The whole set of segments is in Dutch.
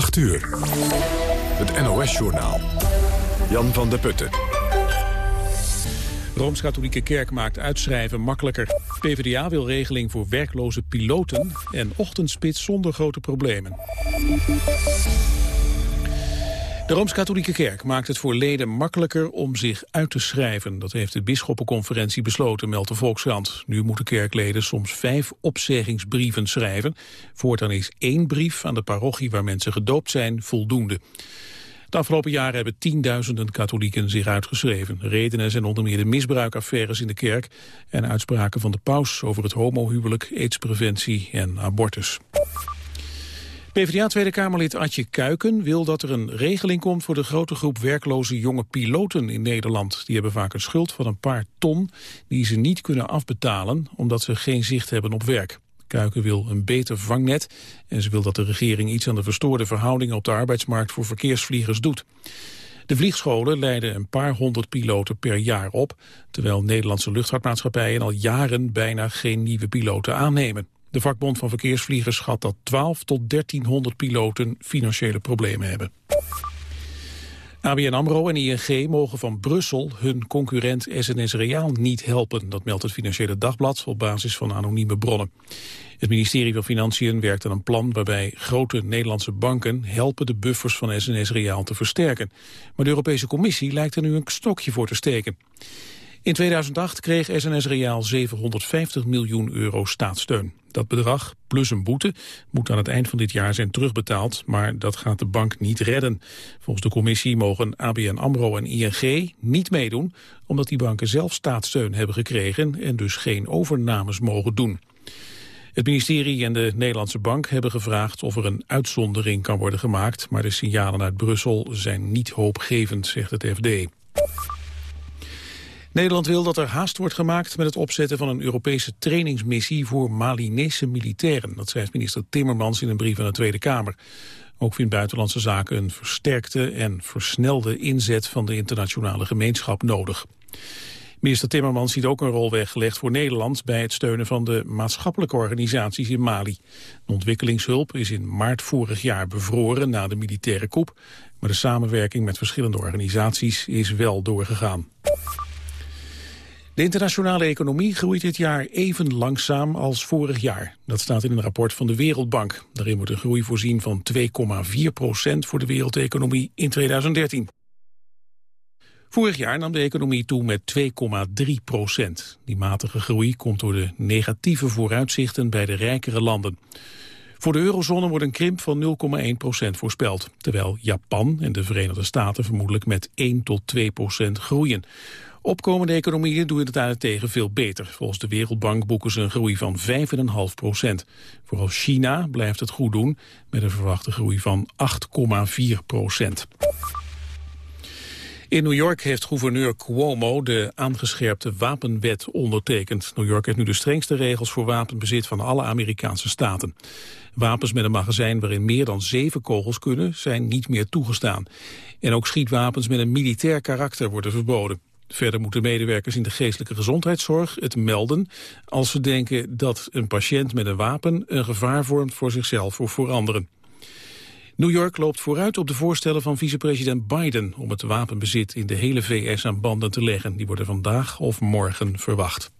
8 uur. Het NOS-journaal. Jan van der Putten. Rooms-Katholieke Kerk maakt uitschrijven makkelijker. PvdA wil regeling voor werkloze piloten en ochtendspits zonder grote problemen. De Rooms-Katholieke Kerk maakt het voor leden makkelijker om zich uit te schrijven. Dat heeft de bisschoppenconferentie besloten, meldt de Volkskrant. Nu moeten kerkleden soms vijf opzeggingsbrieven schrijven. Voortaan is één brief aan de parochie waar mensen gedoopt zijn voldoende. De afgelopen jaren hebben tienduizenden katholieken zich uitgeschreven. Redenen zijn onder meer de misbruikaffaires in de kerk... en uitspraken van de paus over het homohuwelijk, aidspreventie en abortus. PvdA Tweede Kamerlid Adje Kuiken wil dat er een regeling komt voor de grote groep werkloze jonge piloten in Nederland. Die hebben vaak een schuld van een paar ton die ze niet kunnen afbetalen omdat ze geen zicht hebben op werk. Kuiken wil een beter vangnet en ze wil dat de regering iets aan de verstoorde verhoudingen op de arbeidsmarkt voor verkeersvliegers doet. De vliegscholen leiden een paar honderd piloten per jaar op, terwijl Nederlandse luchtvaartmaatschappijen al jaren bijna geen nieuwe piloten aannemen. De vakbond van verkeersvliegers schat dat 12 tot 1300 piloten financiële problemen hebben. ABN AMRO en ING mogen van Brussel hun concurrent SNS Reaal niet helpen. Dat meldt het Financiële Dagblad op basis van anonieme bronnen. Het ministerie van Financiën werkt aan een plan waarbij grote Nederlandse banken helpen de buffers van SNS Reaal te versterken. Maar de Europese Commissie lijkt er nu een stokje voor te steken. In 2008 kreeg SNS Reaal 750 miljoen euro staatssteun. Dat bedrag, plus een boete, moet aan het eind van dit jaar zijn terugbetaald, maar dat gaat de bank niet redden. Volgens de commissie mogen ABN AMRO en ING niet meedoen, omdat die banken zelf staatssteun hebben gekregen en dus geen overnames mogen doen. Het ministerie en de Nederlandse Bank hebben gevraagd of er een uitzondering kan worden gemaakt, maar de signalen uit Brussel zijn niet hoopgevend, zegt het FD. Nederland wil dat er haast wordt gemaakt met het opzetten van een Europese trainingsmissie voor Malinese militairen. Dat schrijft minister Timmermans in een brief aan de Tweede Kamer. Ook vindt Buitenlandse Zaken een versterkte en versnelde inzet van de internationale gemeenschap nodig. Minister Timmermans ziet ook een rol weggelegd voor Nederland bij het steunen van de maatschappelijke organisaties in Mali. De ontwikkelingshulp is in maart vorig jaar bevroren na de militaire coup, maar de samenwerking met verschillende organisaties is wel doorgegaan. De internationale economie groeit dit jaar even langzaam als vorig jaar. Dat staat in een rapport van de Wereldbank. Daarin wordt een groei voorzien van 2,4 procent voor de wereldeconomie in 2013. Vorig jaar nam de economie toe met 2,3 procent. Die matige groei komt door de negatieve vooruitzichten bij de rijkere landen. Voor de eurozone wordt een krimp van 0,1 procent voorspeld, terwijl Japan en de Verenigde Staten vermoedelijk met 1 tot 2 procent groeien. Opkomende economieën doen het daarentegen veel beter. Volgens de Wereldbank boeken ze een groei van 5,5 procent. Vooral China blijft het goed doen met een verwachte groei van 8,4 procent. In New York heeft gouverneur Cuomo de aangescherpte wapenwet ondertekend. New York heeft nu de strengste regels voor wapenbezit van alle Amerikaanse staten. Wapens met een magazijn waarin meer dan zeven kogels kunnen zijn niet meer toegestaan. En ook schietwapens met een militair karakter worden verboden. Verder moeten medewerkers in de geestelijke gezondheidszorg het melden als ze denken dat een patiënt met een wapen een gevaar vormt voor zichzelf of voor anderen. New York loopt vooruit op de voorstellen van vicepresident Biden om het wapenbezit in de hele VS aan banden te leggen. Die worden vandaag of morgen verwacht.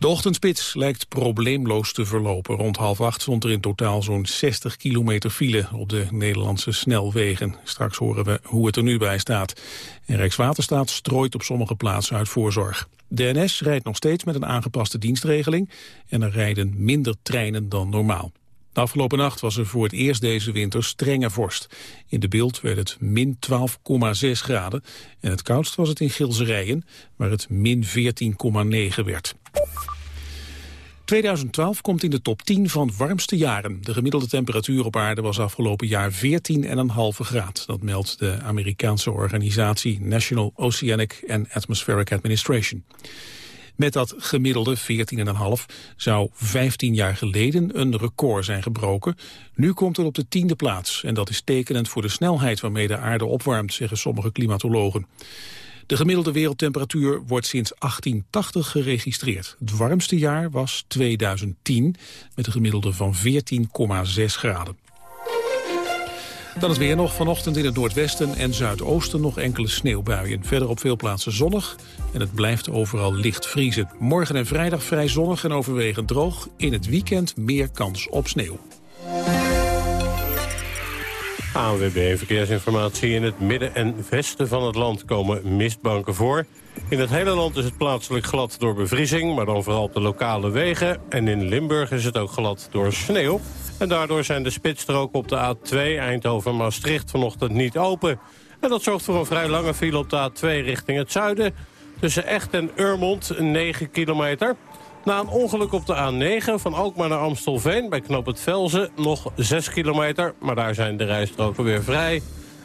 De ochtendspits lijkt probleemloos te verlopen. Rond half acht stond er in totaal zo'n 60 kilometer file op de Nederlandse snelwegen. Straks horen we hoe het er nu bij staat. En Rijkswaterstaat strooit op sommige plaatsen uit voorzorg. De NS rijdt nog steeds met een aangepaste dienstregeling en er rijden minder treinen dan normaal. De afgelopen nacht was er voor het eerst deze winter strenge vorst. In de beeld werd het min 12,6 graden en het koudst was het in Gilserijen, waar het min 14,9 werd. 2012 komt in de top 10 van warmste jaren. De gemiddelde temperatuur op aarde was afgelopen jaar 14,5 graad. Dat meldt de Amerikaanse organisatie National Oceanic and Atmospheric Administration. Met dat gemiddelde 14,5 zou 15 jaar geleden een record zijn gebroken. Nu komt het op de tiende plaats en dat is tekenend voor de snelheid waarmee de aarde opwarmt, zeggen sommige klimatologen. De gemiddelde wereldtemperatuur wordt sinds 1880 geregistreerd. Het warmste jaar was 2010 met een gemiddelde van 14,6 graden. Dan het weer nog. Vanochtend in het noordwesten en zuidoosten nog enkele sneeuwbuien. Verder op veel plaatsen zonnig en het blijft overal licht vriezen. Morgen en vrijdag vrij zonnig en overwegend droog. In het weekend meer kans op sneeuw. ANWB Verkeersinformatie. In het midden en westen van het land komen mistbanken voor. In het hele land is het plaatselijk glad door bevriezing... maar dan vooral op de lokale wegen. En in Limburg is het ook glad door sneeuw. En daardoor zijn de spitsstroken op de A2 Eindhoven-Maastricht vanochtend niet open. En dat zorgt voor een vrij lange file op de A2 richting het zuiden. Tussen Echt en Urmond, 9 kilometer. Na een ongeluk op de A9 van Alkmaar naar Amstelveen... bij knoop het Velzen nog 6 kilometer. Maar daar zijn de rijstroken weer vrij.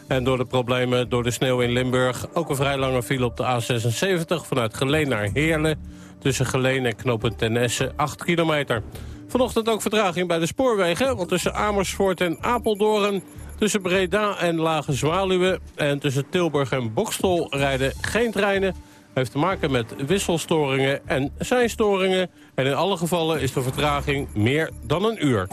En door de problemen door de sneeuw in Limburg... ook een vrij lange file op de A76 vanuit Geleen naar Heerlen... tussen Geleen en knooppunt Tenesse 8 kilometer. Vanochtend ook vertraging bij de spoorwegen... want tussen Amersfoort en Apeldoorn... tussen Breda en Lage Zwaluwe... en tussen Tilburg en Bokstel rijden geen treinen heeft te maken met wisselstoringen en seinstoringen. En in alle gevallen is de vertraging meer dan een uur.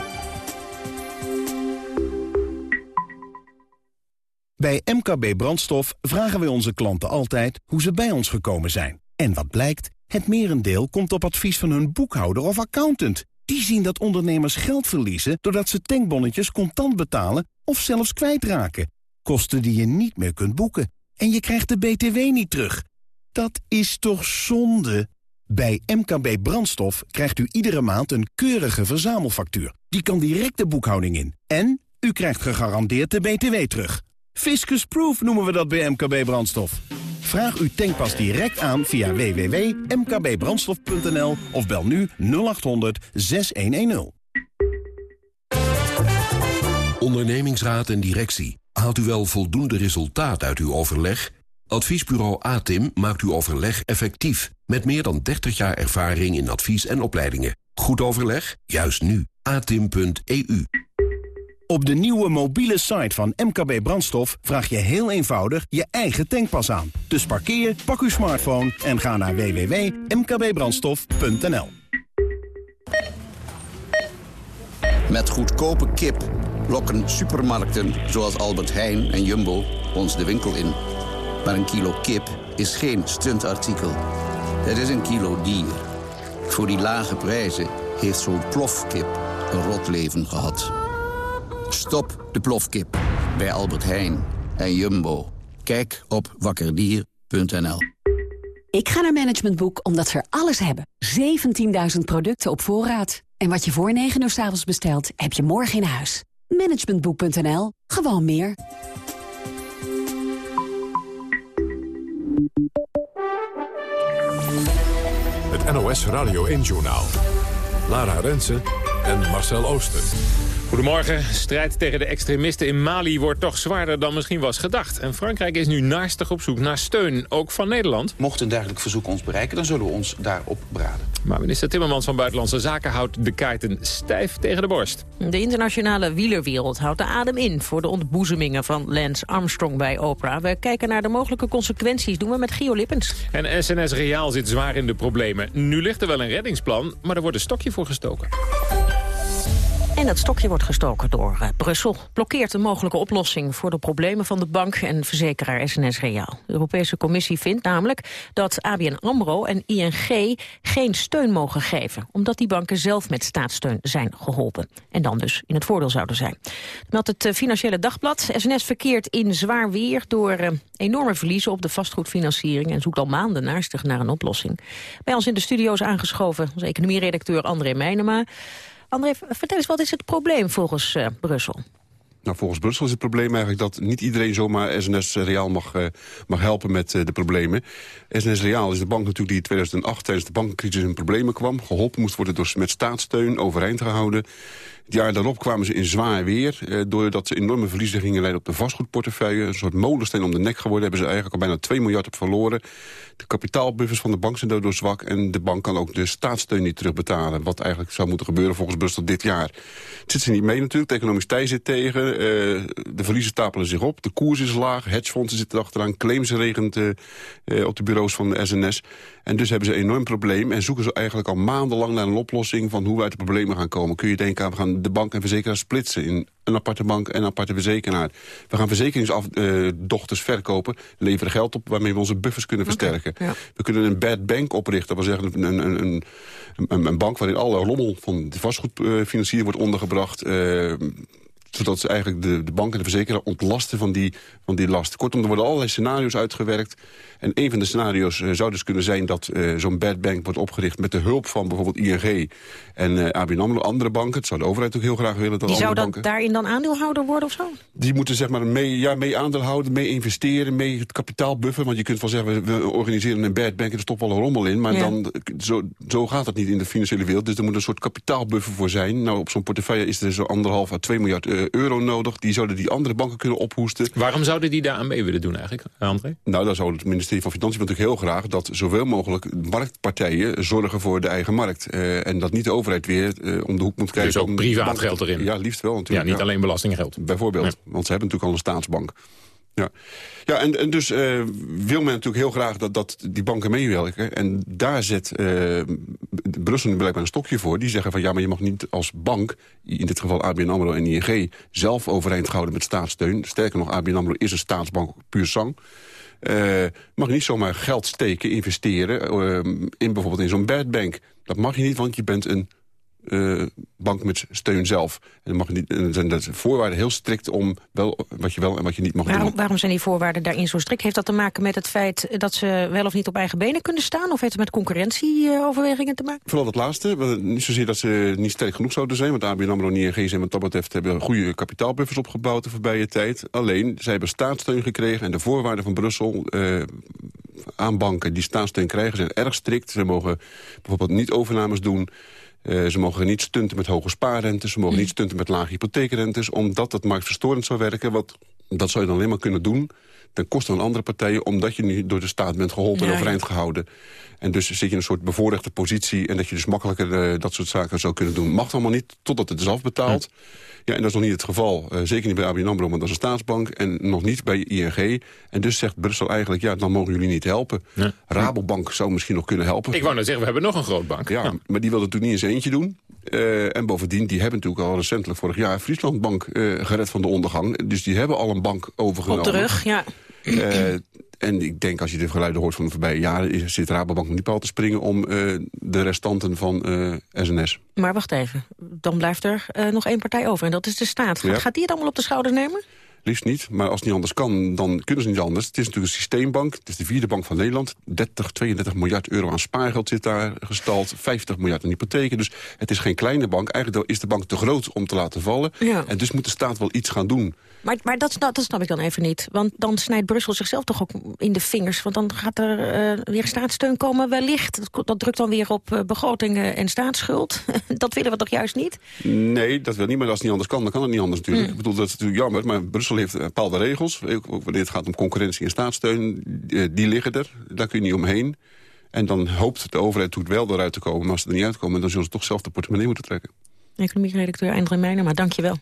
Bij MKB Brandstof vragen we onze klanten altijd hoe ze bij ons gekomen zijn. En wat blijkt? Het merendeel komt op advies van hun boekhouder of accountant. Die zien dat ondernemers geld verliezen doordat ze tankbonnetjes contant betalen of zelfs kwijtraken. Kosten die je niet meer kunt boeken. En je krijgt de BTW niet terug. Dat is toch zonde? Bij MKB Brandstof krijgt u iedere maand een keurige verzamelfactuur. Die kan direct de boekhouding in. En u krijgt gegarandeerd de BTW terug. Fiscus Proof noemen we dat bij MKB Brandstof. Vraag uw tankpas direct aan via www.mkbbrandstof.nl of bel nu 0800 6110. Ondernemingsraad en directie. Haalt u wel voldoende resultaat uit uw overleg? Adviesbureau ATIM maakt uw overleg effectief. Met meer dan 30 jaar ervaring in advies en opleidingen. Goed overleg? Juist nu. atim.eu Op de nieuwe mobiele site van MKB Brandstof vraag je heel eenvoudig je eigen tankpas aan. Dus parkeer, pak uw smartphone en ga naar www.mkbbrandstof.nl. Met goedkope kip lokken supermarkten zoals Albert Heijn en Jumbo ons de winkel in. Maar een kilo kip is geen stuntartikel. Het is een kilo dier. Voor die lage prijzen heeft zo'n plofkip een rot leven gehad. Stop de plofkip bij Albert Heijn en Jumbo. Kijk op wakkerdier.nl. Ik ga naar Management Boek omdat ze er alles hebben. 17.000 producten op voorraad. En wat je voor 9 uur s avonds bestelt, heb je morgen in huis. Managementboek.nl. Gewoon meer. NOS Radio 1-journaal. Lara Rensen en Marcel Ooster. Goedemorgen. Strijd tegen de extremisten in Mali wordt toch zwaarder dan misschien was gedacht. En Frankrijk is nu naastig op zoek naar steun, ook van Nederland. Mocht een dergelijk verzoek ons bereiken, dan zullen we ons daarop beraden. Maar minister Timmermans van Buitenlandse Zaken houdt de kaarten stijf tegen de borst. De internationale wielerwereld houdt de adem in voor de ontboezemingen van Lance Armstrong bij Oprah. We kijken naar de mogelijke consequenties, doen we met Gio Lippens. En SNS Reaal zit zwaar in de problemen. Nu ligt er wel een reddingsplan, maar er wordt een stokje voor gestoken. En het stokje wordt gestoken door uh, Brussel. Blokkeert een mogelijke oplossing voor de problemen van de bank en verzekeraar SNS Reaal. De Europese Commissie vindt namelijk dat ABN AMRO en ING geen steun mogen geven. Omdat die banken zelf met staatssteun zijn geholpen. En dan dus in het voordeel zouden zijn. Met het Financiële Dagblad. SNS verkeert in zwaar weer door uh, enorme verliezen op de vastgoedfinanciering. En zoekt al maanden naastig naar een oplossing. Bij ons in de studio is aangeschoven onze economieredacteur André Meijnema. André, vertel eens, wat is het probleem volgens uh, Brussel? Nou, volgens Brussel is het probleem eigenlijk dat niet iedereen zomaar SNS Reaal mag, uh, mag helpen met uh, de problemen. SNS Reaal is de bank natuurlijk die in 2008 tijdens de bankencrisis in problemen kwam. Geholpen moest worden door, met staatssteun overeind gehouden. Het jaar daarop kwamen ze in zwaar weer. Eh, doordat ze enorme verliezen gingen leiden op de vastgoedportefeuille. Een soort molensteen om de nek geworden. Hebben ze eigenlijk al bijna 2 miljard op verloren. De kapitaalbuffers van de bank zijn daardoor zwak. En de bank kan ook de staatssteun niet terugbetalen. Wat eigenlijk zou moeten gebeuren volgens Brussel dit jaar. Het zit ze niet mee natuurlijk. De economisch tij zit tegen. Uh, de verliezen stapelen zich op. De koers is laag. Hedgefondsen zitten achteraan. Claims regent uh, uh, op de bureaus van de SNS. En dus hebben ze een enorm probleem. En zoeken ze eigenlijk al maandenlang naar een oplossing... van hoe we uit de problemen gaan komen. Kun je denken aan, we gaan de bank en verzekeraar splitsen... in een aparte bank en een aparte verzekeraar. We gaan verzekeringsdochters verkopen, leveren geld op... waarmee we onze buffers kunnen versterken. We kunnen een bad bank oprichten, dat wil zeggen een, een, een, een, een bank... waarin alle rommel van de vastgoedfinanciering wordt ondergebracht... Uh, zodat ze eigenlijk de, de bank en de verzekeraar ontlasten van die, van die last. Kortom, er worden allerlei scenario's uitgewerkt. En een van de scenario's uh, zou dus kunnen zijn dat uh, zo'n bad bank wordt opgericht... met de hulp van bijvoorbeeld ING en uh, ABN AMRO, andere banken. Het zou de overheid ook heel graag willen. Dat die zou dan daarin dan aandeelhouder worden of zo? Die moeten zeg maar mee, ja, mee aandeel houden, mee investeren, mee het kapitaal buffen. Want je kunt wel zeggen, we, organiseren een bad bank en er stopt wel een rommel in. Maar dan, zo, zo gaat het niet in de financiële wereld. Dus er moet een soort kapitaalbuffer voor zijn. Nou, op zo'n portefeuille is er zo anderhalf à 2 miljard euro nodig. Die zouden die andere banken kunnen ophoesten. Waarom zouden die daar aan mee willen doen eigenlijk, André? Nou, dan zou het ministerie van Financiën natuurlijk heel graag... dat zoveel mogelijk marktpartijen zorgen voor de eigen markt. Uh, en dat niet de overheid weer uh, om de hoek moet krijgen. Dus ook privaat geld erin? Ja, liefst wel natuurlijk. Ja, niet alleen belastinggeld. Bijvoorbeeld, want ze hebben natuurlijk al een staatsbank. Ja, ja en, en dus uh, wil men natuurlijk heel graag dat, dat die banken meewerken. En daar zet uh, Brussel nu blijkbaar een stokje voor. Die zeggen van ja, maar je mag niet als bank, in dit geval ABN AMRO en ING... zelf overeind gehouden met staatssteun. Sterker nog, ABN AMRO is een staatsbank puur sang. Uh, mag je niet zomaar geld steken, investeren... Uh, in bijvoorbeeld in zo'n bad bank. Dat mag je niet, want je bent een uh, bank met steun zelf. En dan mag je niet, en zijn de voorwaarden heel strikt om wel, wat je wel en wat je niet mag waarom, doen. Waarom zijn die voorwaarden daarin zo strikt? Heeft dat te maken met het feit dat ze wel of niet op eigen benen kunnen staan? Of heeft het met concurrentieoverwegingen te maken? Vooral het laatste. Niet zozeer dat ze niet sterk genoeg zouden zijn. Want ABN AMRO en zijn wat dat betreft hebben goede kapitaalbuffers opgebouwd de voorbije tijd. Alleen, zij hebben staatssteun gekregen en de voorwaarden van Brussel... Uh, aan banken die staatssteun krijgen zijn erg strikt. Ze mogen bijvoorbeeld niet overnames doen... Uh, ze mogen niet stunten met hoge spaarrentes. Ze mogen niet stunten met lage hypotheekrentes. Omdat dat marktverstorend zou werken. Wat, dat zou je dan alleen maar kunnen doen ten koste van andere partijen... omdat je nu door de staat bent geholpen en overeind gehouden. En dus zit je in een soort bevoorrechte positie... en dat je dus makkelijker uh, dat soort zaken zou kunnen doen. Mag allemaal niet, totdat het is afbetaald. Ja. Ja, en dat is nog niet het geval. Uh, zeker niet bij ABN AMRO, want dat is een staatsbank. En nog niet bij ING. En dus zegt Brussel eigenlijk, ja, dan mogen jullie niet helpen. Ja. Rabobank zou misschien nog kunnen helpen. Ik wou net zeggen, we hebben nog een groot bank. Ja, ja. maar die wil het natuurlijk niet eens eentje doen. Uh, en bovendien, die hebben natuurlijk al recentelijk vorig jaar... Frieslandbank uh, gered van de ondergang. Dus die hebben al een bank overgenomen. Op terug, ja. En ik denk, als je de geluiden hoort van de voorbije jaren... zit Rabobank niet al te springen om uh, de restanten van SNS. Maar wacht even, dan blijft er uh, nog één partij over. En dat is de staat. Gaat, ja. gaat die het allemaal op de schouders nemen? Liefst niet, maar als het niet anders kan, dan kunnen ze niet anders. Het is natuurlijk een systeembank, het is de vierde bank van Nederland. 30, 32 miljard euro aan spaargeld zit daar gestald. 50 miljard aan hypotheken. Dus het is geen kleine bank. Eigenlijk is de bank te groot om te laten vallen. Ja. En dus moet de staat wel iets gaan doen. Maar, maar dat, dat, snap ik dan even niet. Want dan snijdt Brussel zichzelf toch ook in de vingers. Want dan gaat er uh, weer staatssteun komen wellicht. Dat, dat drukt dan weer op uh, begrotingen en staatsschuld. dat willen we toch juist niet? Nee, dat wil niet. Maar als het niet anders kan, dan kan het niet anders natuurlijk. Mm. Ik bedoel, dat is natuurlijk jammer. Maar Brussel heeft bepaalde regels. Ook wanneer het gaat om concurrentie en staatssteun. Die liggen er. Daar kun je niet omheen. En dan hoopt de overheid toe wel eruit te komen. Maar als ze er niet uitkomen, dan zullen ze toch zelf de portemonnee moeten trekken. Economie-redacteur Eindre Meijner, maar dank je wel.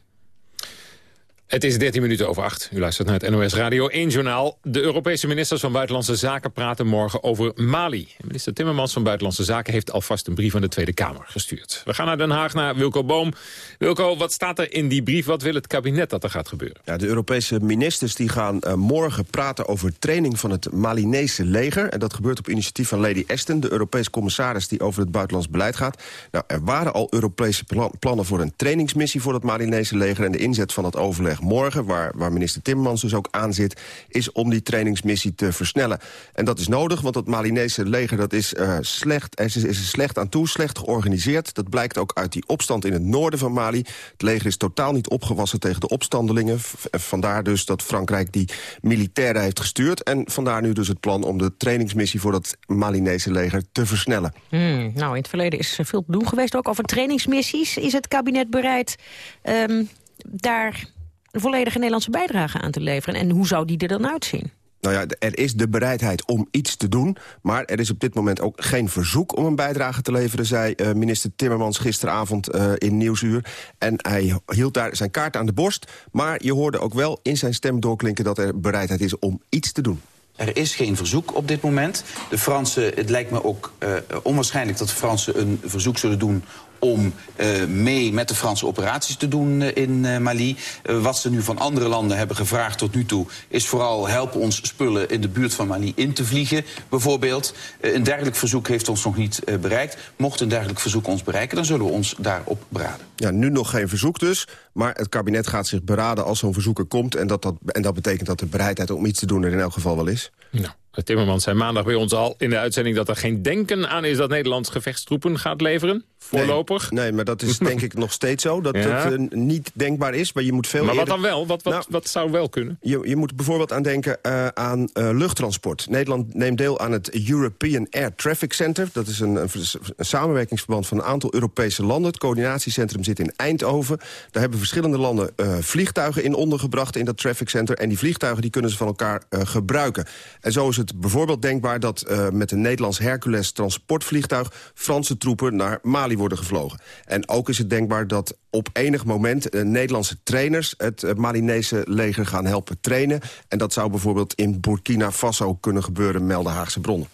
Het is 13 minuten over 8. U luistert naar het NOS Radio 1 Journaal. De Europese ministers van Buitenlandse Zaken praten morgen over Mali. Minister Timmermans van Buitenlandse Zaken heeft alvast een brief aan de Tweede Kamer gestuurd. We gaan naar Den Haag, naar Wilco Boom. Wilco, wat staat er in die brief? Wat wil het kabinet dat er gaat gebeuren? Ja, de Europese ministers die gaan uh, morgen praten over training van het Malinese leger. En dat gebeurt op initiatief van Lady Ashton, de Europese commissaris die over het buitenlands beleid gaat. Nou, er waren al Europese plan plannen voor een trainingsmissie voor het Malinese leger en de inzet van het overleg morgen, waar, waar minister Timmermans dus ook aan zit... is om die trainingsmissie te versnellen. En dat is nodig, want het Malinese leger dat is, uh, slecht, is, is slecht aan toe, slecht georganiseerd. Dat blijkt ook uit die opstand in het noorden van Mali. Het leger is totaal niet opgewassen tegen de opstandelingen. Vandaar dus dat Frankrijk die militairen heeft gestuurd. En vandaar nu dus het plan om de trainingsmissie voor dat Malinese leger te versnellen. Hmm, nou, in het verleden is veel te doen geweest ook over trainingsmissies. Is het kabinet bereid um, daar een volledige Nederlandse bijdrage aan te leveren. En hoe zou die er dan uitzien? Nou ja, er is de bereidheid om iets te doen... maar er is op dit moment ook geen verzoek om een bijdrage te leveren... zei uh, minister Timmermans gisteravond uh, in Nieuwsuur. En hij hield daar zijn kaart aan de borst. Maar je hoorde ook wel in zijn stem doorklinken... dat er bereidheid is om iets te doen. Er is geen verzoek op dit moment. De Fransen, het lijkt me ook uh, onwaarschijnlijk dat de Fransen een verzoek zullen doen om uh, mee met de Franse operaties te doen uh, in uh, Mali. wat ze nu van andere landen hebben gevraagd tot nu toe... is vooral help ons spullen in de buurt van Mali in te vliegen, bijvoorbeeld. een dergelijk verzoek heeft ons nog niet bereikt. Mocht een dergelijk verzoek ons bereiken, dan zullen we ons daarop beraden. Ja, nu nog geen verzoek dus, maar het kabinet gaat zich beraden als zo'n verzoek er komt... En dat, dat, en dat betekent dat de bereidheid om iets te doen er in elk geval wel is. Nou, Timmermans zei maandag bij ons al in de uitzending... dat er geen denken aan is dat Nederland gevechtstroepen gaat leveren. Voorlopig. Nee, nee maar dat is denk ik nog steeds zo. Dat het uh, niet denkbaar is, maar je moet veel Maar eerder... wat dan wel? Wat, wat, nou, wat zou wel kunnen? Je, je moet bijvoorbeeld aan denken uh, aan uh, luchttransport. Nederland neemt deel aan het European Air Traffic Center. Dat is een, een, een, samenwerkingsverband van een aantal Europese landen. Het coördinatiecentrum zit in Eindhoven. Daar hebben verschillende landen vliegtuigen in ondergebracht in dat traffic center. En die vliegtuigen die kunnen ze van elkaar gebruiken. En zo is het bijvoorbeeld denkbaar dat met een Nederlands Hercules transportvliegtuig... Franse troepen naar Mali worden gevlogen. En ook is het denkbaar dat op enig moment uh, Nederlandse trainers... het uh, Malinese leger gaan helpen trainen. En dat zou bijvoorbeeld in Burkina Faso kunnen gebeuren, melden Haagse bronnen.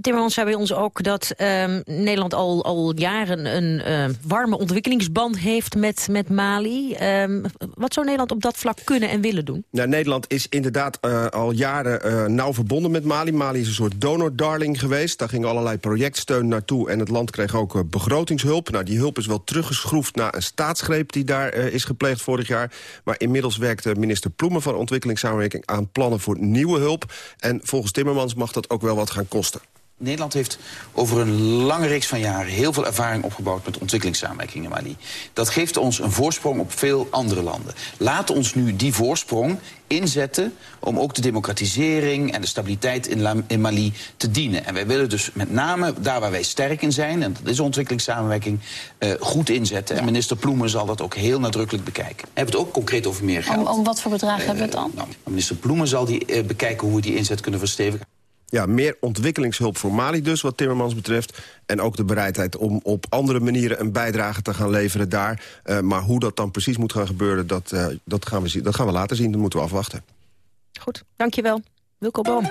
Timmermans zei bij ons ook dat um, Nederland al, al jaren een uh, warme ontwikkelingsband heeft met, met Mali. Um, wat zou Nederland op dat vlak kunnen en willen doen? Nou, Nederland is inderdaad uh, al jaren uh, nauw verbonden met Mali. Mali is een soort donor-darling geweest. Daar ging allerlei projectsteun naartoe en het land kreeg ook begrotingshulp. Nou, die hulp is wel teruggeschroefd na een staatsgreep die daar is gepleegd vorig jaar. Maar inmiddels werkt minister Ploemen van Ontwikkelingssamenwerking aan plannen voor nieuwe hulp. En volgens Timmermans mag dat ook wel wat gaan kosten. Nederland heeft over een lange reeks van jaren heel veel ervaring opgebouwd met ontwikkelingssamenwerking in Mali. Dat geeft ons een voorsprong op veel andere landen. Laat ons nu die voorsprong inzetten om ook de democratisering en de stabiliteit in, in Mali te dienen. En wij willen dus met name daar waar wij sterk in zijn, en dat is ontwikkelingssamenwerking, uh, goed inzetten. Ja. En minister Ploemen zal dat ook heel nadrukkelijk bekijken. We hebben het ook concreet over meer geld. Om, om wat voor bedragen uh, hebben we het dan? Nou, minister Ploemen zal die, uh, bekijken hoe we die inzet kunnen verstevigen. Ja, meer ontwikkelingshulp voor Mali dus, wat Timmermans betreft. En ook de bereidheid om op andere manieren een bijdrage te gaan leveren daar. Uh, maar hoe dat dan precies moet gaan gebeuren, dat, uh, dat, gaan we zien, dat gaan we later zien. Dat moeten we afwachten. Goed, dankjewel. Wilco Boom.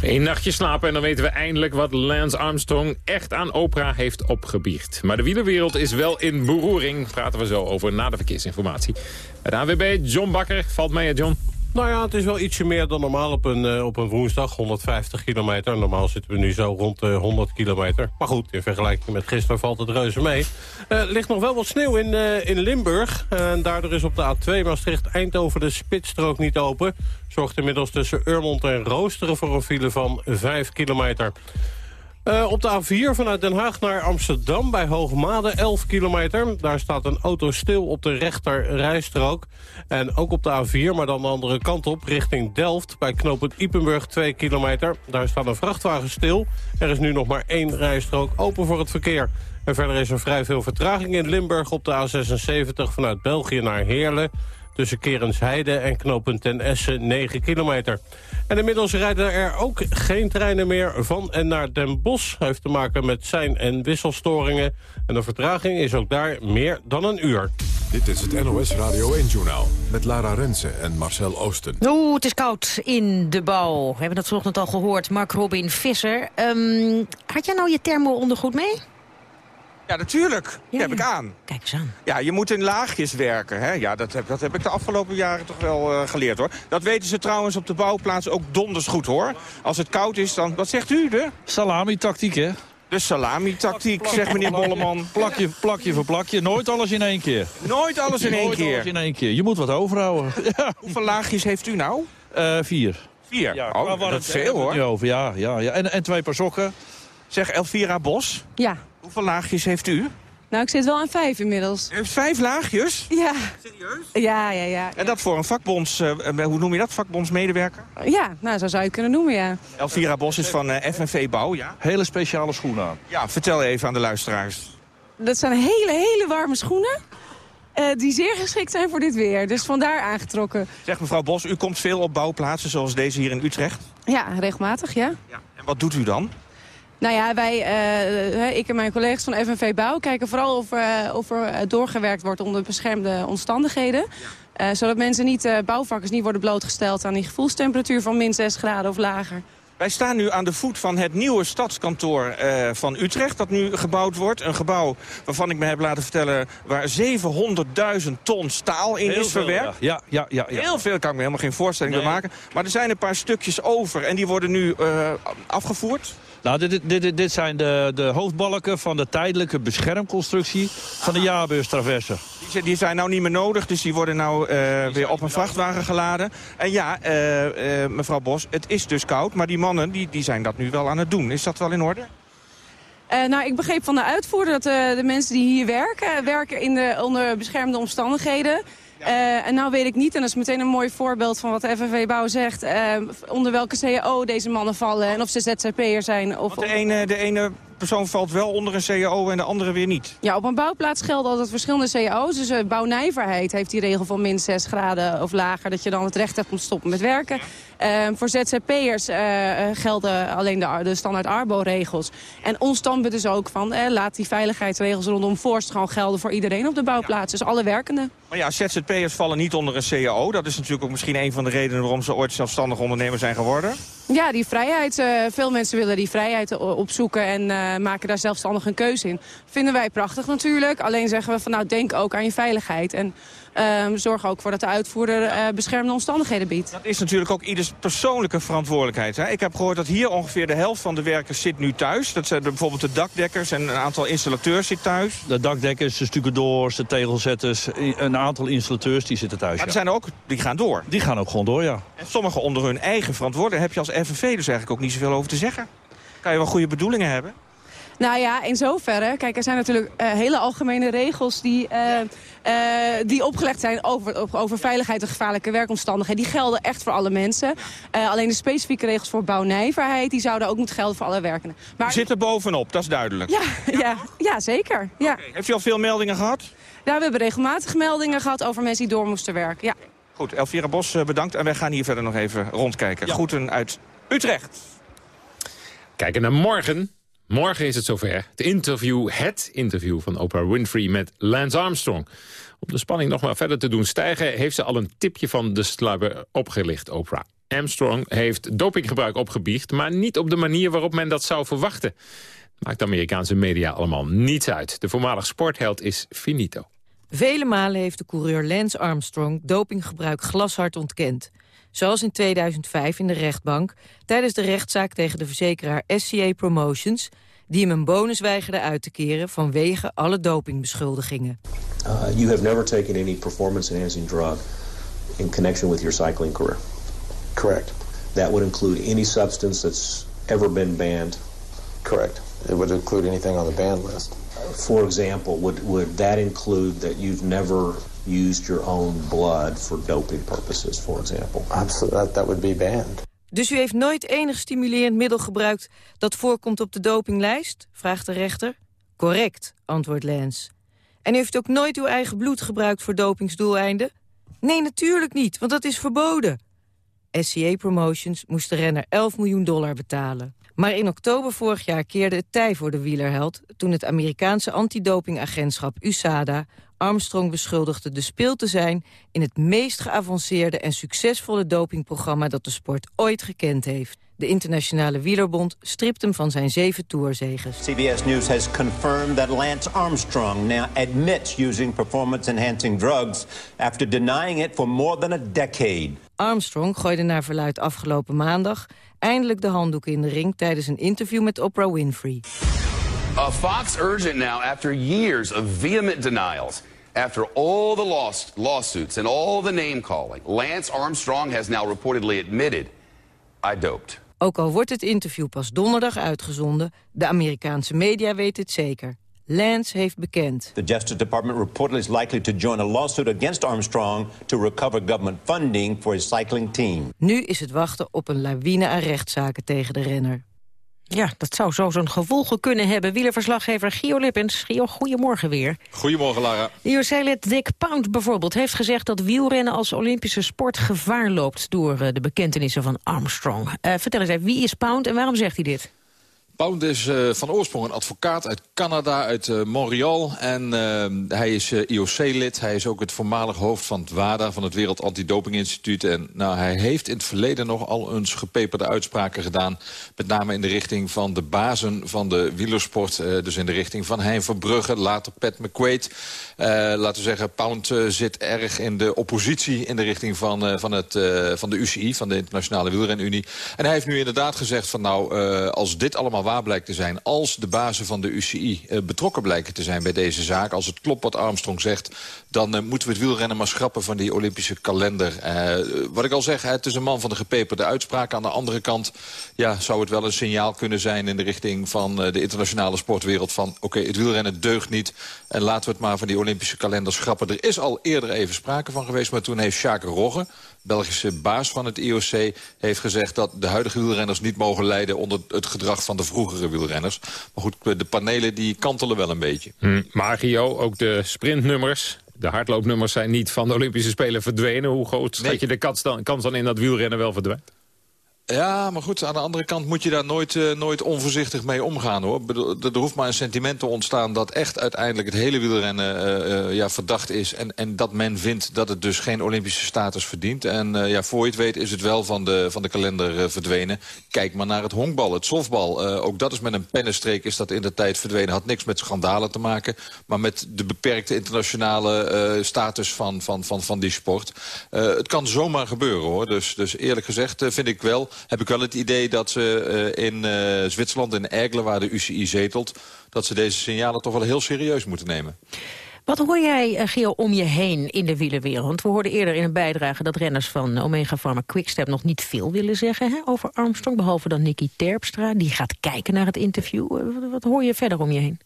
Een nachtje slapen en dan weten we eindelijk wat Lance Armstrong echt aan Oprah heeft opgebiecht. Maar de wielerwereld is wel in beroering. Praten we zo over na de verkeersinformatie. Bij de AWB, John Bakker. Valt mee, John? Nou ja, het is wel ietsje meer dan normaal op een, uh, op een woensdag, 150 kilometer. Normaal zitten we nu zo rond de uh, 100 kilometer. Maar goed, in vergelijking met gisteren valt het reuze mee. Er uh, ligt nog wel wat sneeuw in, in Limburg. en daardoor is op de A2 Maastricht-Eindhoven de spitsstrook niet open. Zorgt inmiddels tussen Urmond en Roosteren voor een file van 5 kilometer. Uh, op de A4 vanuit Den Haag naar Amsterdam bij Hoogmade 11 kilometer. Daar staat een auto stil op de rechter rijstrook. En ook op de A4, maar dan de andere kant op, richting Delft... bij knooppunt Ipenburg 2 kilometer. Daar staat een vrachtwagen stil. Er is nu nog maar één rijstrook open voor het verkeer. En verder is er vrij veel vertraging in Limburg op de A76... vanuit België naar Heerlen tussen Kerensheide en knooppunt Ten Essen 9 kilometer. En inmiddels rijden er ook geen treinen meer van en naar Den Bosch. Heeft te maken met zijn- en wisselstoringen. En de vertraging is ook daar meer dan een uur. Dit is het NOS Radio 1-journaal met Lara Rensen en Marcel Oosten. Oeh, het is koud in de bouw. We hebben dat vanochtend al gehoord. Mark Robin Visser. Um, had jij nou je thermo-ondergoed mee? Ja, natuurlijk. Die heb ik aan. Kijk eens aan. Ja, je moet in laagjes werken. Hè? Ja, dat heb, dat heb ik de afgelopen jaren toch wel uh, geleerd, hoor. Dat weten ze trouwens op de bouwplaats ook donders goed, hoor. Als het koud is, dan... Wat zegt u, de? Salami-tactiek, hè? De salami-tactiek, zegt meneer Bolleman. Plakje, plakje voor plakje. Nooit alles in één keer. Nooit alles in één Nooit keer? alles in één keer. Je moet wat overhouden. ja. Hoeveel laagjes heeft u nou? Uh, vier. Vier? Ja, oh, dat is veel, hoor. Ja, ja, ja. En, en twee paar sokken. Zeg, Elvira Bos. Ja. Hoeveel laagjes heeft u? Nou, ik zit wel aan vijf inmiddels. U heeft vijf laagjes? Ja. Serieus? Ja, ja, ja. En dat voor een vakbonds, uh, hoe noem je dat, vakbondsmedewerker? Ja, nou, zo zou je het kunnen noemen, ja. Elvira Bos is van uh, FNV Bouw, ja? Hele speciale schoenen aan. Ja, vertel even aan de luisteraars. Dat zijn hele, hele warme schoenen. Uh, die zeer geschikt zijn voor dit weer. Dus vandaar aangetrokken. Zeg mevrouw Bos, u komt veel op bouwplaatsen zoals deze hier in Utrecht? Ja, regelmatig, ja. ja. En wat doet u dan? Nou ja, wij, uh, ik en mijn collega's van FNV Bouw kijken vooral of, uh, of er doorgewerkt wordt onder beschermde omstandigheden. Uh, zodat mensen niet, bouwvakkers niet worden blootgesteld aan die gevoelstemperatuur van min 6 graden of lager. Wij staan nu aan de voet van het nieuwe stadskantoor eh, van Utrecht... dat nu gebouwd wordt. Een gebouw waarvan ik me heb laten vertellen... waar 700.000 ton staal in Heel is veel, verwerkt. Ja, ja, ja. ja. Heel veel kan ik me helemaal geen voorstelling Nee. bij maken. Maar er zijn een paar stukjes over en die worden nu eh, afgevoerd. Nou, dit, dit, dit, dit zijn de, de hoofdbalken van de tijdelijke beschermconstructie van de jaarbeurstraverse. Die zijn, die zijn nou niet meer nodig, dus die worden nou eh, weer op een vrachtwagen geladen. En ja, eh, eh, mevrouw Bos, het is dus koud, maar die mannen die, die zijn dat nu wel aan het doen. Is dat wel in orde? Eh, nou, ik begreep van de uitvoerder dat eh, de mensen die hier werken... werken in de, onder beschermde omstandigheden. Eh, en nou weet ik niet, en dat is meteen een mooi voorbeeld van wat de FNV Bouw zegt... eh, onder welke CAO deze mannen vallen en of ze ZZP'er zijn. Of, De ene, de ene persoon valt wel onder een CAO en de andere weer niet. Ja, op een bouwplaats gelden altijd verschillende CAO's. Dus uh, bouwnijverheid heeft die regel van min 6 graden of lager... dat je dan het recht hebt om te stoppen met werken. Uh, voor ZZP'ers uh, gelden alleen de, de standaard Arbo-regels. En ons standpunt is ook van... Eh, laat die veiligheidsregels rondom Forst gewoon gelden voor iedereen op de bouwplaats. Dus alle werkenden. Maar ja, ZZP'ers vallen niet onder een CAO. Dat is natuurlijk ook misschien een van de redenen... waarom ze ooit zelfstandig ondernemer zijn geworden. Ja, die vrijheid. Veel mensen willen die vrijheid opzoeken en maken daar zelfstandig een keuze in. Vinden wij prachtig natuurlijk. Alleen zeggen we van nou denk ook aan je veiligheid. En uh, zorg ook voor dat de uitvoerder uh, beschermde omstandigheden biedt. Dat is natuurlijk ook ieders persoonlijke verantwoordelijkheid. Hè? Ik heb gehoord dat hier ongeveer de helft van de werkers zit nu thuis. Dat zijn bijvoorbeeld de dakdekkers en een aantal installateurs zit thuis. De dakdekkers, de stucadoors, de tegelzetters, een aantal installateurs die zitten thuis. Maar er ja. zijn er ook, die gaan door. Die gaan ook gewoon door, ja. En sommigen onder hun eigen verantwoordelijkheid. Heb je als FNV dus eigenlijk ook niet zoveel over te zeggen. Kan je wel goede bedoelingen hebben? Nou ja, in zoverre. Kijk, er zijn natuurlijk uh, hele algemene regels die, uh, uh, die opgelegd zijn over, over veiligheid en gevaarlijke werkomstandigheden. Die gelden echt voor alle mensen. alleen de specifieke regels voor bouwnijverheid, die zouden ook moeten gelden voor alle werkenden. Maar... Zit er bovenop, dat is duidelijk. Ja, ja, ja zeker. Ja. Okay. Heeft u al veel meldingen gehad? Ja, we hebben regelmatig meldingen gehad over mensen die door moesten werken. Ja. Goed, Elvira Bos, bedankt. En wij gaan hier verder nog even rondkijken. Ja. Groeten uit Utrecht. Kijken naar morgen. Morgen is het zover. Het interview, het interview van Oprah Winfrey met Lance Armstrong. Om de spanning nog maar verder te doen stijgen... heeft ze al een tipje van de sluier opgelicht, Oprah. Armstrong heeft dopinggebruik opgebiecht... maar niet op de manier waarop men dat zou verwachten. Maakt de Amerikaanse media allemaal niets uit. De voormalig sportheld is finito. Vele malen heeft de coureur Lance Armstrong dopinggebruik glashard ontkend. Zoals in 2005 in de rechtbank tijdens de rechtszaak tegen de verzekeraar SCA Promotions... die hem een bonus weigerde uit te keren vanwege alle dopingbeschuldigingen. Uh, you have never taken any performance-enhancing drug in connection with your cycling career? Correct. That would include any substance that's ever been banned? Correct. It would include anything on the banned list. For example, would, would that include that you've never used your own blood for doping purposes, for example? Absolutely, that, that would be banned. Dus u heeft nooit enig stimulerend middel gebruikt dat voorkomt op de dopinglijst? Vraagt de rechter. Correct, antwoordt Lance. En u heeft ook nooit uw eigen bloed gebruikt voor dopingsdoeleinden? Nee, natuurlijk niet, want dat is verboden. SCA Promotions moest de renner 11 miljoen dollar betalen. Maar in oktober vorig jaar keerde het tij voor de wielerheld... toen het Amerikaanse antidopingagentschap USADA Armstrong beschuldigde de speel te zijn... in het meest geavanceerde en succesvolle dopingprogramma... dat de sport ooit gekend heeft. De Internationale Wielerbond stript hem van zijn zeven tourzeges. CBS News has confirmed that Lance Armstrong now admits using performance-enhancing drugs... after denying it for more than a decade. Armstrong gooide naar verluid afgelopen maandag... eindelijk de handdoek in de ring tijdens een interview met Oprah Winfrey. A Fox urgent now after years of vehement denials. After all the lost lawsuits and all the name-calling, Lance Armstrong has now reportedly admitted, I doped. Ook al wordt het interview pas donderdag uitgezonden... de Amerikaanse media weet het zeker. Lance heeft bekend. The Justice Department reportedly is likely to join a lawsuit against Armstrong... to recover government funding for his cycling team. Nu is het wachten op een lawine aan rechtszaken tegen de renner. Ja, dat zou zo zijn gevolgen kunnen hebben. Wielerverslaggever Gio Lippens. Gio, goedemorgen weer. Goedemorgen, Lara. IOC-lid Dick Pound bijvoorbeeld heeft gezegd... dat wielrennen als Olympische sport gevaar loopt... door uh, de bekentenissen van Armstrong. Uh, vertel eens even, wie is Pound en waarom zegt hij dit? Pound is uh, van oorsprong een advocaat uit Canada, uit uh, Montreal. En uh, hij is IOC-lid. Hij is ook het voormalig hoofd van het WADA, van het Wereld Antidoping Instituut. En nou, hij heeft in het verleden nog al eens gepeperde uitspraken gedaan. Met name in de richting van de bazen van de wielersport. dus in de richting van Hein Verbrugge, later Pat McQuaid. laten we zeggen, Pound zit erg in de oppositie in de richting van, van, het, van de UCI, van de Internationale Wielrenunie. En hij heeft nu inderdaad gezegd van nou, als dit allemaal waar blijkt te zijn... als de bazen van de UCI uh, betrokken blijken te zijn bij deze zaak... als het klopt wat Armstrong zegt... dan uh, moeten we het wielrennen maar schrappen van die Olympische kalender. Uh, wat ik al zeg, het is een man van de gepeperde uitspraak. Aan de andere kant ja, zou het wel een signaal kunnen zijn... in de richting van de internationale sportwereld van... oké, het wielrennen deugt niet en laten we het maar van die Olympische kalender schrappen. Er is al eerder even sprake van geweest, maar toen heeft Sjaak Rogge... Belgische baas van het IOC heeft gezegd dat de huidige wielrenners niet mogen leiden onder het gedrag van de vroegere wielrenners. Maar goed, de panelen die kantelen wel een beetje. Hm, Mario, ook de sprintnummers, de hardloopnummers zijn niet van de Olympische Spelen verdwenen. Hoe groot schat je de kans dan, kans dan in dat wielrennen wel verdwijnt? Ja, maar goed, aan de andere kant moet je daar nooit, uh, nooit onvoorzichtig mee omgaan. hoor. Er hoeft maar een sentiment te ontstaan dat echt uiteindelijk het hele wielrennen uh, uh, ja, verdacht is. En, en dat men vindt dat het dus geen Olympische status verdient. En ja, voor je het weet is het wel van de, van de kalender verdwenen. Kijk maar naar het honkbal, het softbal. ook dat is met een pennenstreek is dat in de tijd verdwenen. Had niks met schandalen te maken. Maar met de beperkte internationale status van, van, van, van die sport. het kan zomaar gebeuren hoor. Dus, dus eerlijk gezegd vind ik wel heb ik wel het idee dat ze uh, in uh, Zwitserland, in Ergelen, waar de UCI zetelt... dat ze deze signalen toch wel heel serieus moeten nemen. Wat hoor jij, uh, Geo, om je heen in de wielerwereld? We hoorden eerder in een bijdrage dat renners van Omega Pharma Quickstep... nog niet veel willen zeggen hè, over Armstrong, behalve dan Nicky Terpstra. Die gaat kijken naar het interview. Wat hoor je verder om je heen?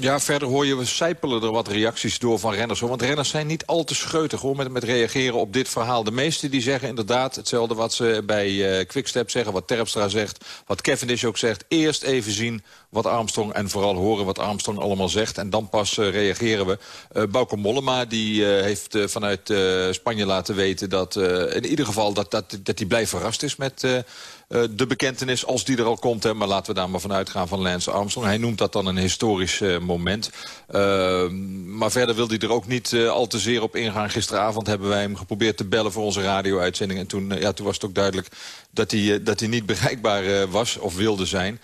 Ja, verder hoor je, we sijpelen er wat reacties door van renners. Want renners zijn niet al te scheutig hoor, met, met reageren op dit verhaal. De meesten die zeggen inderdaad hetzelfde wat ze bij uh, Quickstep zeggen... wat Terpstra zegt, wat Cavendish ook zegt. Eerst even zien wat Armstrong en vooral horen wat Armstrong allemaal zegt. En dan pas uh, reageren we. Uh, Bauke Mollema die, heeft vanuit Spanje laten weten... dat in ieder geval dat, dat, dat hij blij verrast is met uh, de bekentenis, als die er al komt. Hè, maar laten we daar maar vanuit gaan van Lance Armstrong. Hij noemt dat dan een historisch uh, moment. Uh, maar verder wil hij er ook niet al te zeer op ingaan. Gisteravond hebben wij hem geprobeerd te bellen voor onze radio-uitzending. En toen, ja, toen was het ook duidelijk dat hij, dat hij niet bereikbaar was of wilde zijn.